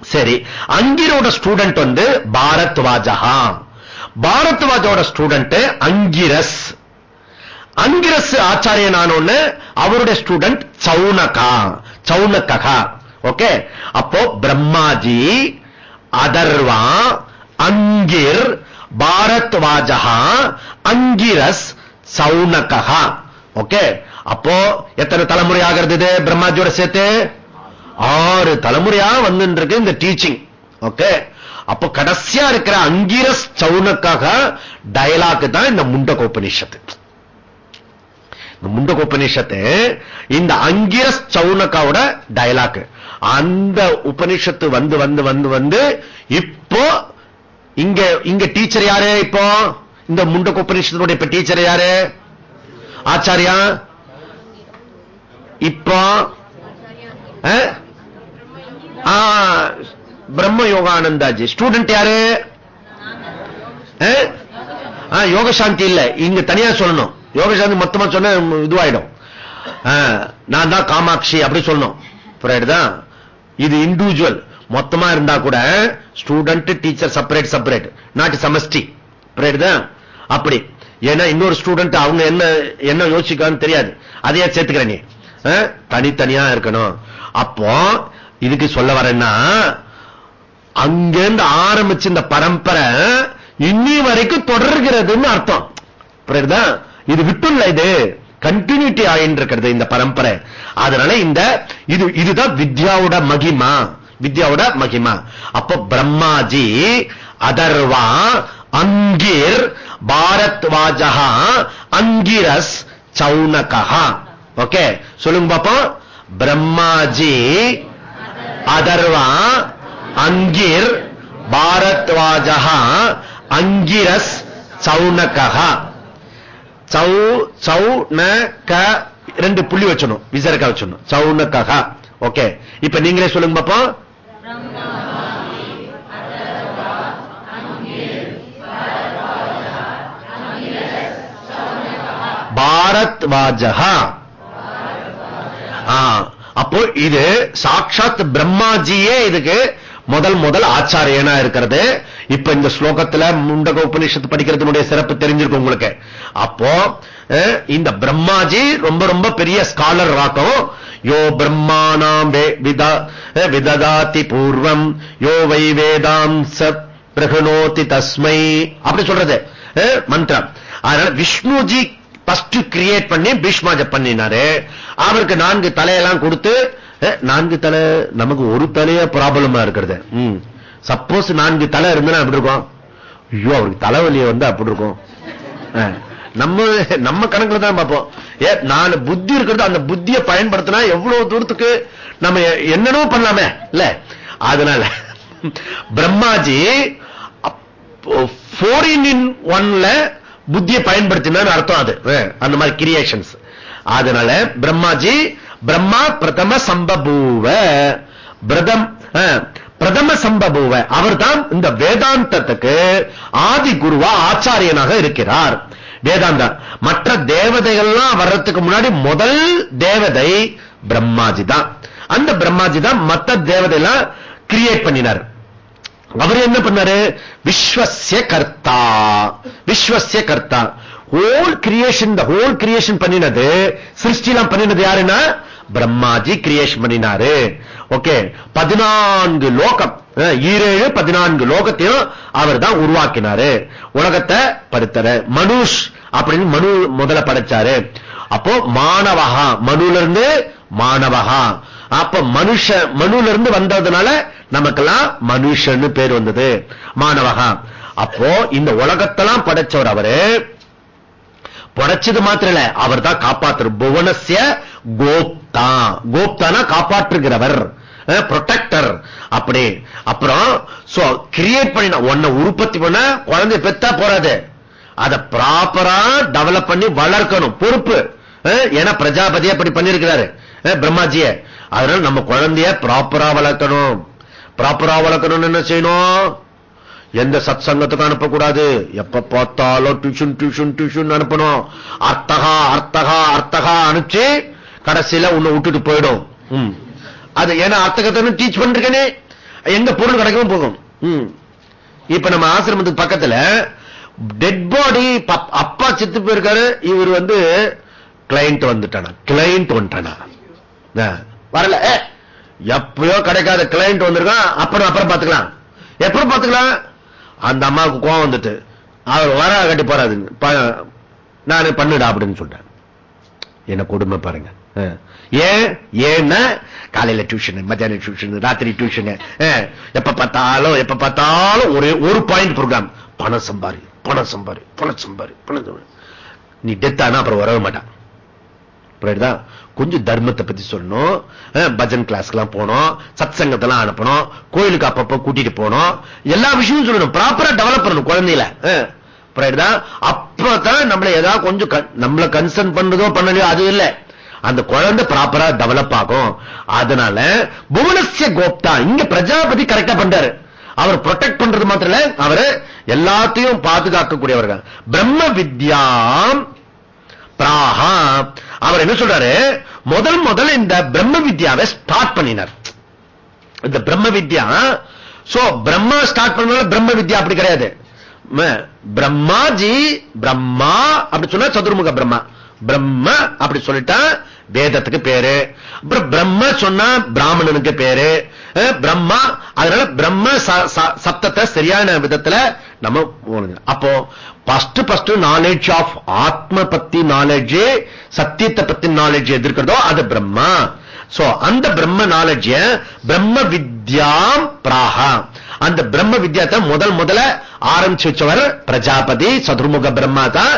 சரி. அங்கீரோட ஸ்டூடெண்ட் வந்து பாரத் வாஜஹா பாரத் வாஜோட ஸ்டூடெண்ட் அங்கிரஸ். அங்கிரஸ் ஆச்சாரியனானோன்னு அவருடைய ஸ்டூடெண்ட் சௌனகா சௌனகா. ஓகே அப்போ பிரம்மாஜி அதர்வா அங்கிர் பாரத்வாஜா அங்கிரஸ் சௌனகா ஓகே அப்போ எத்தனை தலைமுறை ஆகிறது இது பிரம்மாஜியோட சேர்த்து? ஆறு தலைமுறையா வந்துட்டு இருக்கு இந்த டீச்சிங் ஓகே அப்போ கடைசியா இருக்கிற அங்கிரஸ் சௌனக்காக டயலாக் தான் இந்த முண்டகோபனிஷத்து இந்த முண்டகோபனிஷத்து இந்த அங்கிரஸ் சவுனக்காவோட டயலாக் அந்த உபனிஷத்து வந்து வந்து வந்து வந்து இப்போ இங்க இங்க டீச்சர் யாரு இப்போ? இந்த முண்டகோபனிஷத்தினுடைய இப்ப டீச்சர் யாரு? ஆச்சாரியா? இப்போ பிரம்ம யோகானந்தாஜி. ஸ்டூடெண்ட் யாரு? யோகசாந்தி ஆ, யோக சாந்தி இல்ல. இங்க தனியா சொல்லணும். யோகசாந்தி மொத்தமா சொன்ன இதுவாயிடும். ஆ, நான் தான் காமாட்சி அப்படி சொல்லணும். தான் இது இண்டிவிஜுவல் மொத்தமா இருந்தா கூட student teacher separate separate not செமஸ்டி தான்? அப்படி. ஏன்னா இன்னொரு ஸ்டூடெண்ட் அவங்க என்ன என்ன யோசிக்கான்னு தெரியாது. அதையே சேர்த்துக்கிற நீ. தனித்தனியா இருக்கணும். அப்போ இதுக்கு சொல்ல வரேன்னா அங்கிருந்து ஆரம்பிச்சு இந்த பரம்பரை இன்னி வரைக்கும் தொடர்கிறதுன்னு அர்த்தம். புரியுதா இது விட்டுள்ள இது. கண்டினியூட்டி ஆயின்னு இருக்கிறது இந்த பரம்பரை. அதனால இந்த இது இதுதான் வித்யாவோட மகிமா. வித்யாவோட மகிமா. அப்போ பிரம்மாஜி அதர்வா அங்கீர் பாரத்வாஜகா அங்கிரஸ் சௌனகா ஓகே சொல்லுங்க பாப்போம். பிரம்மாஜி அதர்வா அங்கிர் பாரத்வாஜகா அங்கிரஸ் சௌனகா சௌ சௌ ந க ரெண்டு புள்ளி வச்சணும் விசரக்கா வச்சணும் சௌனகா ஓகே. இப்ப நீங்களே சொல்லுங்க பாப்போம். பாரத் வாஜகா அப்போ இது சாட்சாத் பிரம்மாஜியே இதுக்கு முதல் முதல் ஆச்சாரியனா இருக்கிறது. இப்ப இந்த ஸ்லோகத்துல முண்டக உபநிஷத்து படிக்கிறதுனுடைய சிறப்பு தெரிஞ்சிருக்கும் உங்களுக்கு. அப்போ இந்த பிரம்மாஜி ரொம்ப ரொம்ப பெரிய ஸ்காலர் ராக்கம். யோ பிரம்மானாம் விததாதி பூர்வம் யோ வை வேதாம் பிரகணோதி தஸ்மை. அப்படி சொல்றது. மந்திரம். அதனால விஷ்ணுஜி ஃபர்ஸ்ட் கிரியேட் பண்ணி பீஷ்மாஜ பண்ணினாரு. அவருக்கு நான்கு தலையெல்லாம் கொடுத்து நான்கு தலை நமக்கு ஒரு தலைய ப்ராப்ளமா இருக்கிறது. சப்போஸ் நான்கு தலை இருந்தா அப்படி இருக்கும். ஐயோ அவருக்கு தலைவலியை வந்து அப்படி இருக்கும். நம்ம நம்ம கணக்குல தான் பார்ப்போம். ஏ நாலு புத்தி இருக்கிறது அந்த புத்தியை பயன்படுத்தினா எவ்வளவு தூரத்துக்கு நம்ம என்னென்னோ பண்ணலாமே இல்ல? அதனால பிரம்மாஜி ஃபோரின் இன் ஒன்ல புத்தியை பயன்படுத்தினார் அர்த்தம் அது. அந்த மாதிரி கிரியேஷன்ஸ் அதனால பிரம்மாஜி பிரம்மா பிரதம சம்பபூவ. பிரதம் பிரதம சம்பபூவ. அவர்தான் இந்த வேதாந்தத்துக்கு ஆதி குருவா ஆச்சாரியனாக இருக்கிறார். வேதாந்தம் மற்ற தேவதைகள்லாம் வர்றதுக்கு முன்னாடி முதல் தேவதை பிரம்மாஜி தான் அந்த பிரம்மாஜி தான் மற்ற தேவதையெல்லாம் கிரியேட் பண்ணினார். அவர் என்ன பண்ணாரு? விஸ்வசிய கர்த்தா. விஸ்வசிய கர்த்தா. ஹோல் கிரியேஷன் இந்த ஹோல் கிரியேஷன் பண்ணினது சிருஷ்டிலாம் பண்ணினது யாருன்னா? பிரம்மாஜி கிரியேஷன் பண்ணினாரு. ஓகே பதினான்கு லோகம் ஈரேழு பதினான்கு லோகத்தையும் அவர் தான் உருவாக்கினாரு. உலகத்தை படுத்தாரு. மனுஷ் அப்படின்னு மனு முதல்ல படைச்சாரு. அப்போ மாணவகா மனுல இருந்து மாணவகா அப்ப மனுஷ மனுல இருந்து வந்ததுனால நமக்கெல்லாம் மனுஷன்னு பேர் வந்தது. மாணவகா அப்போ இந்த உலகத்தெல்லாம் படைச்சவர் அவரு. படைச்சது மாத்திரம் அவர் தான் காப்பாத்துற. புவனசிய கோப்தா. கோப்தானா காப்பாற்றுகிறவர். ப்ரொடெக்டர் அப்படி. அப்புறம் சோ கிரியேட் பண்ணின உன்னை உற்பத்தி பண்ண குழந்தை பெத்தா போறாது. அதை ப்ராப்பரா டெவலப் பண்ணி வளர்க்கணும். பொறுப்பு. ஏன்னா பிரஜாபதி அப்படி பண்ணிருக்கிறாரு பிரம்மாஜிய. அதனால நம்ம குழந்தைய ப்ராப்பரா வளர்க்கணும். ப்ராப்பரா வளர்க்கணும்னு என்ன செய்யணும்? எந்த சத் சங்கத்துக்கும் அனுப்பக்கூடாது. எப்ப பார்த்தாலும் டியூஷன் டியூஷன் டியூஷன் அனுப்பணும். அர்த்தகா அர்த்தகா அர்த்தகா அனுப்பிச்சு கடைசியில உன்னை விட்டுட்டு போயிடும். ம். அது ஏன்னா அர்த்தகத்தை டீச் பண்றேனே எங்க பொருள் கிடைக்கும் போகும். ம். இப்ப நம்ம ஆசிரமத்துக்கு பக்கத்துல டெட் பாடி அப்பா சித்து போயிருக்காரு. இவர் வந்து கிளைண்ட் வந்துட்டானா. கிளைண்ட் வந்துட்டானா. வரல. ஏ, எப்பயோ கிடைக்காத கிளைண்ட் வந்திருக்கான். அப்புறம் அப்புறம் பாத்துக்கலாம் எப்பறம் பாத்துக்கலாம் அந்த அம்மாவுக்கு கோவம் வந்துட்டு அவர் வர கட்டி போறாது நான் பண்ணுடா அப்படின்னு சொல்றேன் என்ன கொடுமை பாருங்க. ஏன்? ஏன்னா காலையில டியூஷன் மத்தியான டியூஷன் ராத்திரி டியூஷன் எப்ப பார்த்தாலும் எப்ப பார்த்தாலும் ஒரே ஒரு பாயிண்ட் ப்ரோக்ராம் பணம் சம்பாரி பணம் சம்பாரி பணம் சம்பாரி பணம் சம்பாரி. நீ டெத் ஆனா அப்புறம் வரவே மாட்டான் கொஞ்சம் தர்மத்தை பத்தி சொல்லணும். பஜன் கிளாஸ்க்கெல்லாம் போனோம். சத் சங்கத்தெல்லாம் அனுப்பணும். கோயிலுக்கு அப்பப்ப கூட்டிட்டு போனோம். எல்லா விஷயமும் சொல்லணும். ப்ராப்பரா டெவலப் பண்ணணும் குழந்தையில. அப்பதான் நம்மள ஏதாவது கொஞ்சம் நம்மள கன்சர்ன் பண்ணதோ பண்ணலையோ அது இல்ல. அந்த குழந்தை ப்ராப்பரா டெவலப் ஆகும். அதனால புவனசிய கோப்தா இங்க பிரஜாபதி கரெக்டா பண்றாரு. அவர் ப்ரொடெக்ட் பண்றது மாத்திரம் இல்ல. அவரு எல்லாத்தையும் பாதுகாக்கக்கூடியவர்கள். பிரம்ம வித்யா பிராஹா அவர் என்ன சொல்றாரு? முதல் முதல் இந்த பிரம்ம வித்யாவை ஸ்டார்ட் பண்ணினார். இந்த பிரம்ம வித்யா சோ பிரம்மா ஸ்டார்ட் பண்ணனால பிரம்ம வித்யா அப்படி கிடையாது. பிரம்மாஜி பிரம்மா அப்படி சொன்னா சதுர்முக பிரம்மா. பிரம்ம அப்படி சொல்லிட்டா வேதத்துக்கு பேரு. அப்புறம் பிரம்ம சொன்னா பிராமணனுக்கு பேரு. பிரம்மா அதனால பிரம்ம சப்தத்தை சரியான விதத்துல நம்ம அப்போ பஸ்ட் பஸ்ட் நாலேஜ் ஆஃப் ஆத்ம பத்தி நாலேஜ் சத்தியத்தை பத்தி நாலேஜ் எதிர்க்கிறதோ அது பிரம்மா. சோ அந்த பிரம்ம நாலேஜ் பிரம்ம வித்யாம் பிராக அந்த பிரம்ம வித்யாத்தை முதல் முதல்ல ஆரம்பிச்சு வச்சவர் பிரஜாபதி சதுர்முக பிரம்மா தான்.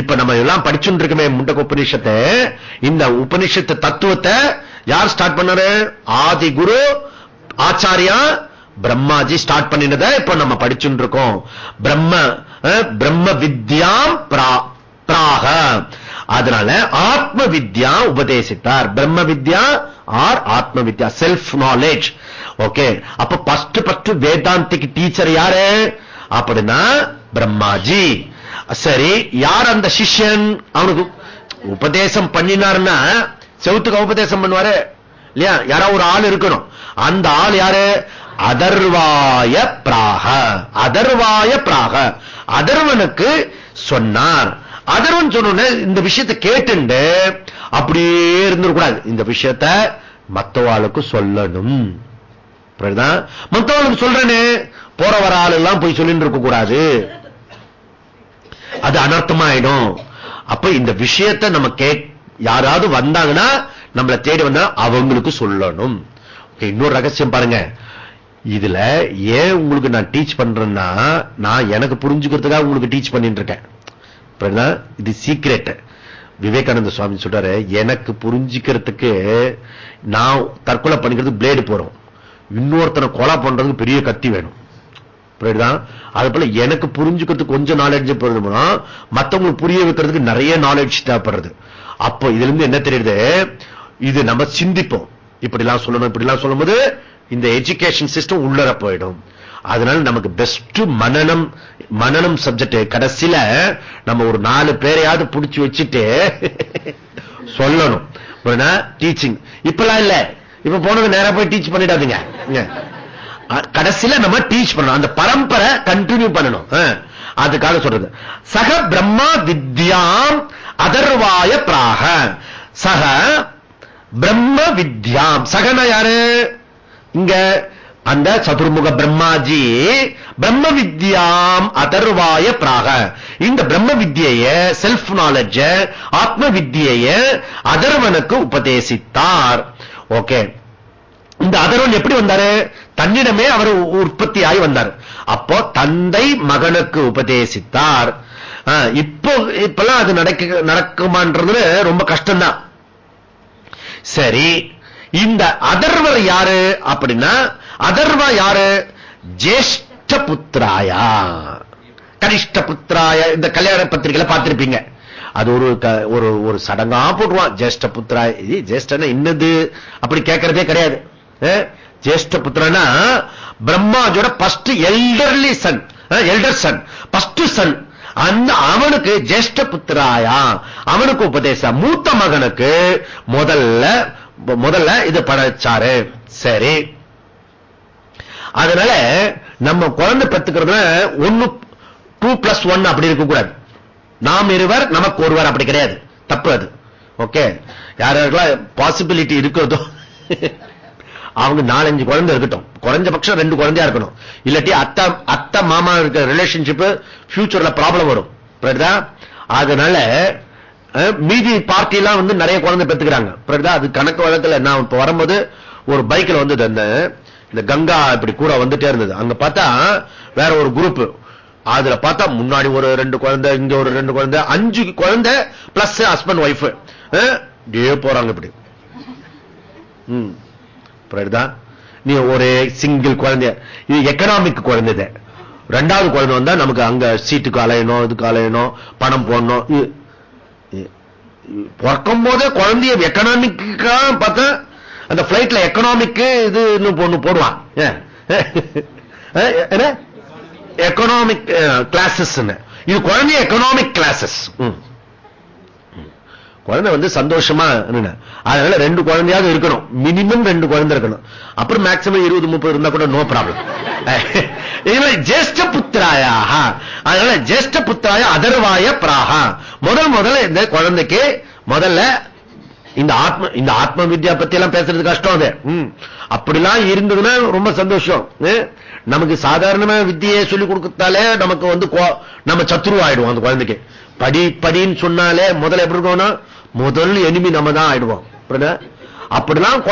இப்ப நம்ம எல்லாம் படிச்சுட்டு இருக்கமே முண்டக உபநிஷத்தை இந்த உபனிஷத்து தத்துவத்தை யார் ஸ்டார்ட் பண்ணாரு? ஆதி குரு ஆச்சாரியா பிரம்மாஜி ஸ்டார்ட் பண்ணினதை இப்ப நம்ம படிச்சுட்டு இருக்கோம். பிரம்ம பிரம்ம வித்யாம் பிராக. அதனால ஆத்ம வித்யா உபதேசித்தார். பிரம்ம வித்யா ஆர் ஆத்ம வித்யா செல்ஃப் நாலேஜ் ஓகே அப்ப பஸ்ட் பஸ்ட் வேதாந்திக்கு டீச்சர் யாரு? அப்படின்னா பிரம்மாஜி. சரி யார் அந்த சிஷ்யன்? அவனுக்கு உபதேசம் பண்ணினார்னா செவுத்துக்கு உபதேசம் பண்ணுவாரு. இல்லையா? யாரோ ஒரு ஆள் இருக்கணும். அந்த ஆள் யாரு? அதர்வாய பிராக. அதர்வாய பிராக. அதர்வனுக்கு சொன்னார். அதர்வன் சொன்ன இந்த விஷயத்தை கேட்டு அப்படியே இருந்துடக்கூடாது இந்த விஷயத்த மத்தவாளுக்கு சொல்லணும். மத்தவாளுக்கு சொல்றேன்னு போற வர ஆள் எல்லாம் போய் சொல்லிட்டு இருக்க கூடாது அது அனர்த்தமாயிடும். அப்ப இந்த விஷயத்தை நம்ம கே யாராவது வந்தாங்கன்னா நம்மளை தேடி வந்தா அவங்களுக்கு சொல்லணும். இன்னொரு ரகசியம் பாருங்க. இதுல ஏன் உங்களுக்கு நான் டீச் பண்றேன்னா நான் எனக்கு புரிஞ்சுக்கிறதுக்காக உங்களுக்கு டீச் பண்ணிட்டு இருக்கேன் இது சீக்ரெட் விவேகானந்த சுவாமி சொல்றாரு எனக்கு புரிஞ்சுக்கிறதுக்கு நான் தற்கொலை பண்ணிக்கிறது பிளேடு போறோம். இன்னொருத்தனை கொலை பண்றதுக்கு பெரிய கத்தி வேணும். அது போல எனக்கு புரிஞ்சுக்கிறதுக்கு கொஞ்சம் நாலேஜ் போதும்னா மத்தவங்களுக்கு புரிய வைக்கிறதுக்கு நிறைய நாலேஜ் தேவைப்படுறது. அப்போ இதுல இருந்து என்ன தெரியுது? இது நம்ம சிந்திப்போம். இப்படி எல்லாம் சொல்லணும் இப்படி எல்லாம் சொல்லும்போது இந்த எஜுகேஷன் சிஸ்டம் உள்ளர போயிடும். அதனால நமக்கு பெஸ்ட் மனநம் மனநம் சப்ஜெக்ட் கடைசியில நம்ம ஒரு நாலு பேரையாவது பிடிச்சு வச்சுட்டு சொல்லணும். டீச்சிங் இப்பெல்லாம் இல்ல. இப்ப போனது நேரம் போய் டீச் பண்ணிடாதீங்க. கடைசியில நம்ம டீச் பண்ணணும். அந்த பரம்பரை கண்டினியூ பண்ணணும். அதுக்காக சொல்றது. சக பிரம்மா வித்யாம் அதர்வாய பிராக. சக பிரம்ம வித்யாம். சகன யாரு? இங்க அந்த சதுர்முக பிரம்மாஜி பிரம்ம வித்யாம் அதர்வாய பிராக. இந்த பிரம்ம வித்தியைய செல்ஃப் நாலேஜ ஆத்ம வித்தியைய அதர்வனுக்கு உபதேசித்தார். ஓகே. இந்த அதர்வன் எப்படி வந்தாரு? தன்னிடமே அவர் உற்பத்தி ஆகி வந்தார். அப்போ தந்தை மகனுக்கு உபதேசித்தார். இப்போ இப்பெல்லாம் அது நடக்க நடக்குமான்றது ரொம்ப கஷ்டம்தான். சரி இந்த அதர்வர் யாரு அப்படின்னா அதர்வா யாரு? ஜேஷ்ட புத்திராயா கனிஷ்ட புத்திராய இந்த கல்யாண பத்திரிகையில பார்த்திருப்பீங்க. அது ஒரு ஒரு ஒரு சடங்கா போட்டுருவான். ஜேஷ்ட புத்திராய் ஜேஷ்டன இன்னது? அப்படி கேட்கறதே கிடையாது. ஜேஷ்ட புத்திரனா பிரம்மாஜோட first elderly son elder son first son அந்த அவனுக்கு ஜேஷ்ட புத்திராயா அவனுக்கு உபதேச மூத்த மகனுக்கு முதல்ல முதல்ல இது படைச்சாரு. சரி. அதனால நம்ம குழந்தை பெற்றுக்கிறதுல ஒன்னு டூ பிளஸ் ஒன் அப்படி இருக்கக்கூடாது நாம் இருவர் நமக்கு ஒருவர் அப்படி கிடையாது. தப்பு அது. ஓகே யாரெல்லாம் பாசிபிலிட்டி இருக்கிறதோ அவங்க நாலஞ்சு குழந்தை இருக்கட்டும். குறைஞ்சபட்சம் ரெண்டு குழந்தையா இருக்கணும். இல்லாட்டி அத்தை அத்தை மாமா இருக்கிற ரிலேஷன்ஷிப் பியூச்சர்ல ப்ராப்ளம் வரும். அதனால மீதி பார்ட்டி எல்லாம் வந்து நிறைய குழந்தை பெற்றுக்கிறாங்க. அது கணக்கு வழக்கில் நான் இப்ப வரும்போது ஒரு பைக்ல வந்து தந்தேன் இந்த கங்கா இப்படி கூட வந்துட்டே இருந்தது. அங்க பார்த்தா வேற ஒரு குரூப் அதுல பார்த்தா முன்னாடி ஒரு ரெண்டு குழந்தை இங்க ஒரு ரெண்டு குழந்தை அஞ்சு குழந்தை பிளஸ் ஹஸ்பண்ட் ஒய்ஃப் போறாங்க இப்படி. நீ ஒரு சிங்கிள் குழந்தை. இது எக்கனாமிக் குழந்தை ரெண்டாவது குழந்தை வந்தா நமக்கு அங்க சீட்டுக்கு அலையணும் இதுக்கு அலையணும் பணம் போடணும் பிறக்கும் போதே குழந்தைய எக்கனாமிக்கா பார்த்தா அந்த பிளைட்ல எக்கனாமிக்கு இது இன்னும் போடுவான். எக்கனாமிக் கிளாஸஸ் (laughs) இது குழந்தைய எக்கனாமிக் கிளாஸஸ் குழந்தை வந்து சந்தோஷமா அதனால ரெண்டு குழந்தையாக இருக்கணும். மினிமம் ரெண்டு குழந்தை இருக்கணும். அப்புறம் மேக்சிமம் இருபது முப்பது இருந்தா கூட நோ ப்ராப்ளம் (laughs) ஜேஷ்ட புத்திராயாக. அதனால ஜேஷ்ட புத்திராய அதர்வாய பிராகா முதல் முதல்ல இந்த குழந்தைக்கு முதல்ல இந்த ஆத்ம இந்த ஆத்ம வித்யா பத்தி எல்லாம் பேசுறது கஷ்டம் அது. அப்படிலாம் இருந்ததுன்னா ரொம்ப சந்தோஷம். நமக்கு சாதாரணமா வித்தியை சொல்லி கொடுத்தாலே நமக்கு வந்து கோ- நம்ம சத்ரு அந்த குழந்தைக்கு. படி படின்னு சொன்னாலே முதல்ல எப்படி இருக்கோம்னா முதல் எனிமி நம்ம தான் ஆயிடுவோம் அப்படிதான் அப்படிலாம்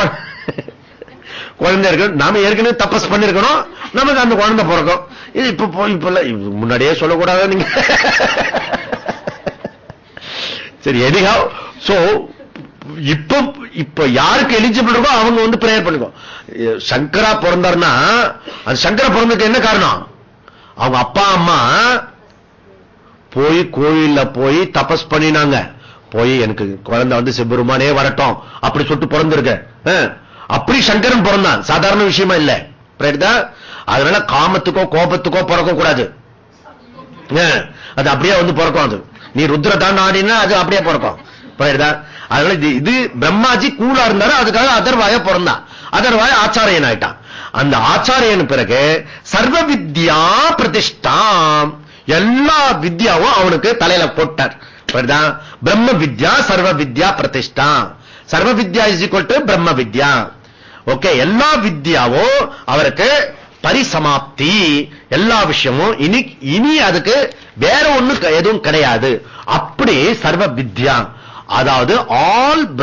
குழந்தை இருக்கு நாம ஏற்கனவே தப்பஸ் பண்ணிருக்கணும். நமக்கு அந்த குழந்தை பிறக்கும். இது இப்ப இப்ப இல்ல, முன்னாடியே சொல்லக்கூடாது நீங்க? சரி எனிஹா சோ இப்ப இப்ப யாருக்கு எலிஜிபிள் இருக்கோ அவங்க வந்து பிரேயர் பண்ணிக்கோ. சங்கரா பிறந்தாருன்னா அது சங்கரா பிறந்ததுக்கு என்ன காரணம்? அவங்க அப்பா அம்மா போய் கோயில்ல போய் தபஸ் பண்ணினாங்க. போய் எனக்கு குழந்தை வந்து சிவபெருமானே வரட்டும். அப்படி சொல்லிட்டு பிறந்திருக்க. அப்படி சங்கரன் பிறந்தான். சாதாரண விஷயமா இல்ல. அதனால காமத்துக்கோ கோபத்துக்கோ பிறக்க கூடாது. அது அப்படியே வந்து பிறக்கும் அது. நீ ருத்ர தான் ஆடினா அது அப்படியே பிறக்கும். அதனால இது இது பிரம்மாஜி கூலா இருந்தாரு அதுக்காக அதர்வாய பிறந்தான். அதர்வாய ஆச்சாரியன் ஆயிட்டான். அந்த ஆச்சாரியன் பிறகு சர்வ வித்யா பிரதிஷ்டாம். எல்லா வித்யாவும் அவனுக்கு தலையில போட்டார். புரியுதா? பிரம்ம வித்யா சர்வ வித்யா பிரதிஷ்டா. சர்வ வித்யா இஸ் ஈக்குவல் டு பிரம்ம வித்யா. ஓகே எல்லா வித்யாவும் அவருக்கு பரிசமாப்தி. எல்லா விஷயமும் இனி இனி அதுக்கு வேற ஒண்ணு எதுவும் கிடையாது. அப்படி சர்வ வித்யா. அதாவது all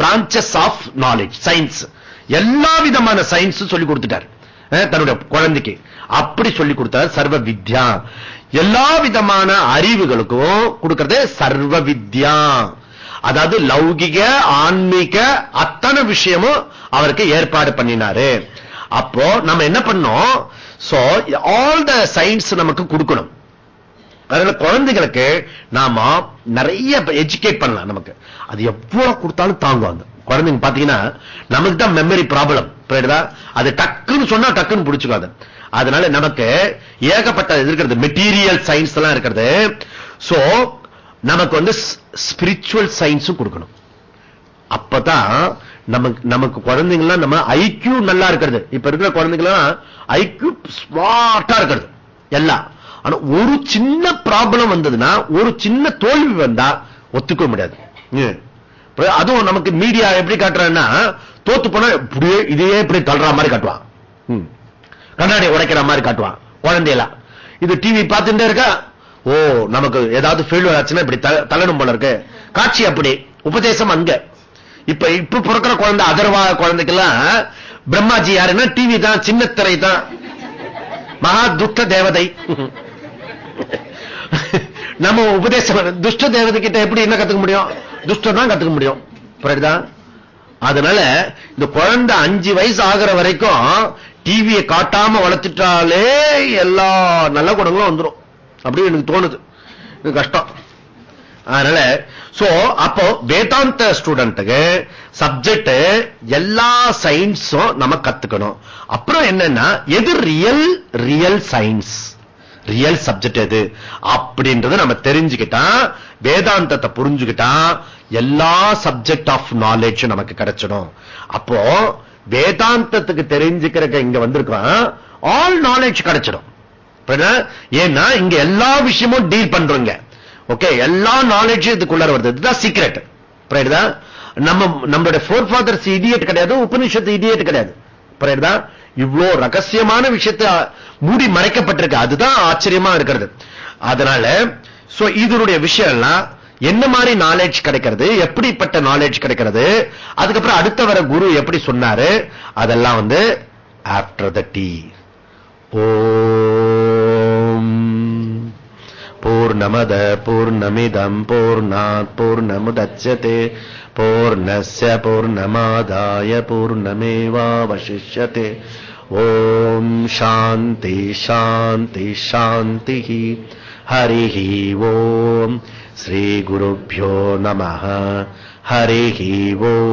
branches of knowledge science எல்லா விதமான சயின்ஸ் சொல்லி கொடுத்துட்டார். தன்னுடைய குழந்தைக்கு. அப்படி சொல்லி கொடுத்தார் சர்வ வித்யா. எல்லா விதமான அறிவுகளுக்கும் கொடுக்கிறது சர்வ வித்யா. அதாவது லௌகிக ஆன்மீக அத்தனை விஷயமும் அவருக்கு ஏற்பாடு பண்ணினாரு. அப்போ நம்ம என்ன பண்ணோம்? சோ ஆல் த சயின்ஸ் நமக்கு கொடுக்கணும். அதனால குழந்தைகளுக்கு நாம நிறைய எஜுகேட் பண்ணலாம் நமக்கு. அது எவ்வளவு கொடுத்தாலும் தாங்குவாங்க. குழந்தைங்க பாத்தீங்கன்னா நமக்கு தான் மெமரி ப்ராப்ளம் அது டக்குன்னு சொன்னா டக்குன்னு பிடிச்சுக்காது. அதனால நமக்கு ஏகப்பட்ட இருக்கிறது. மெட்டீரியல் சயின்ஸ் எல்லாம் இருக்கிறது. சோ நமக்கு வந்து ஸ்பிரிச்சுவல் சயின்ஸும் கொடுக்கணும். அப்பதான் நமக்கு நமக்கு குழந்தைங்கலாம் நம்ம ஐக்கியூ நல்லா இருக்கிறது. இப்ப இருக்கிற குழந்தைங்களாம் ஐக்கியூ ஸ்மார்ட்டா இருக்கிறது. எல்லாம். ஆனா ஒரு சின்ன ப்ராப்ளம் வந்ததுன்னா ஒரு சின்ன தோல்வி வந்தா ஒத்துக்க முடியாது. அதுவும் நமக்கு மீடியா எப்படி காட்டுறான்னா தோத்து போனா இப்படியே இதையே இப்படி தள்ளுற மாதிரி காட்டுவான். கண்ணாடி உடைக்கிற மாதிரி காட்டுவான். குழந்தையெல்லாம். இது டிவி பார்த்துட்டே இருக்கா? ஓ நமக்கு ஏதாவது ஃபெயிலியர் ஆச்சுன்னா இப்படி தள்ளணும் போல இருக்கு. காட்சி அப்படி. உபதேசம் அங்க. இப்ப இப்ப பிறக்கிற குழந்தை அதர்வா குழந்தைக்கெல்லாம் பிரம்மாஜி யாருன்னா டிவி தான் சின்ன திரை தான். மகா துஷ்ட தேவதை. நம்ம உபதேசம் துஷ்ட தேவதை கிட்ட எப்படி என்ன கத்துக்க முடியும்? துஷ்டம் தான் கத்துக்க முடியும். அதனால இந்த குழந்தை அஞ்சு வயசு ஆகுற வரைக்கும் டிவியை காட்டாம வளர்த்துட்டாலே எல்லா நல்ல குணங்களும் வந்துரும். அப்படின்னு எனக்கு தோணுது. இது கஷ்டம். அதனால சோ அப்போ வேதாந்த ஸ்டூடெண்ட்டுக்கு சப்ஜெக்ட் எல்லா சயின்ஸும் நம்ம கத்துக்கணும். அப்புறம் என்னன்னா எது real real science real subject எது? அப்படின்றத நம்ம தெரிஞ்சுக்கிட்டா வேதாந்தத்தை புரிஞ்சுக்கிட்டா எல்லா சப்ஜெக்ட் ஆஃப் நாலேஜ் நமக்கு கிடைச்சிடும். அப்போ வேதாந்தத்துக்கு தெரிஞ்சுக்கிறக்க இங்க வந்திருக்கோம் ஆல் நாலேஜ் கிடைச்சிடும். ஏன்னா இங்க எல்லா விஷயமும் டீல் பண்றோங்க. ஓகே எல்லா நாலேஜும் இதுக்குள்ளார வருது. இதுதான் சீக்ரெட் நம்ம நம்மளுடைய ஃபோர் ஃபாதர்ஸ் இடியட் கிடையாது உபனிஷத்து இடியட் கிடையாது. புரியுதா? இவ்வளோ ரகசியமான விஷயத்தை மூடி மறைக்கப்பட்டிருக்கு. அதுதான் ஆச்சரியமா இருக்கிறது. அதனால சோ இதனுடைய விஷயம் எல்லாம் என்ன மாதிரி நாலேஜ் கிடைக்கிறது? எப்படிப்பட்ட நாலேஜ் கிடைக்கிறது? அதுக்கப்புறம் அடுத்த வர குரு எப்படி சொன்னாரு? அதெல்லாம் வந்து ஆஃப்டர் த டீ ஓம். பூர்ணமத பூர்ணமிதம் பூர்ணாத் பூர்ணமுதட்சதே பூர்ணஸ்ய பூர்ணமாதாய பூர்ணமேவாவசிஷ்யதே. ஓம் சாந்தி சாந்தி சாந்தி ஹரிः ஓம். श्रीगुरुभ्यो नमः। हरिः ओ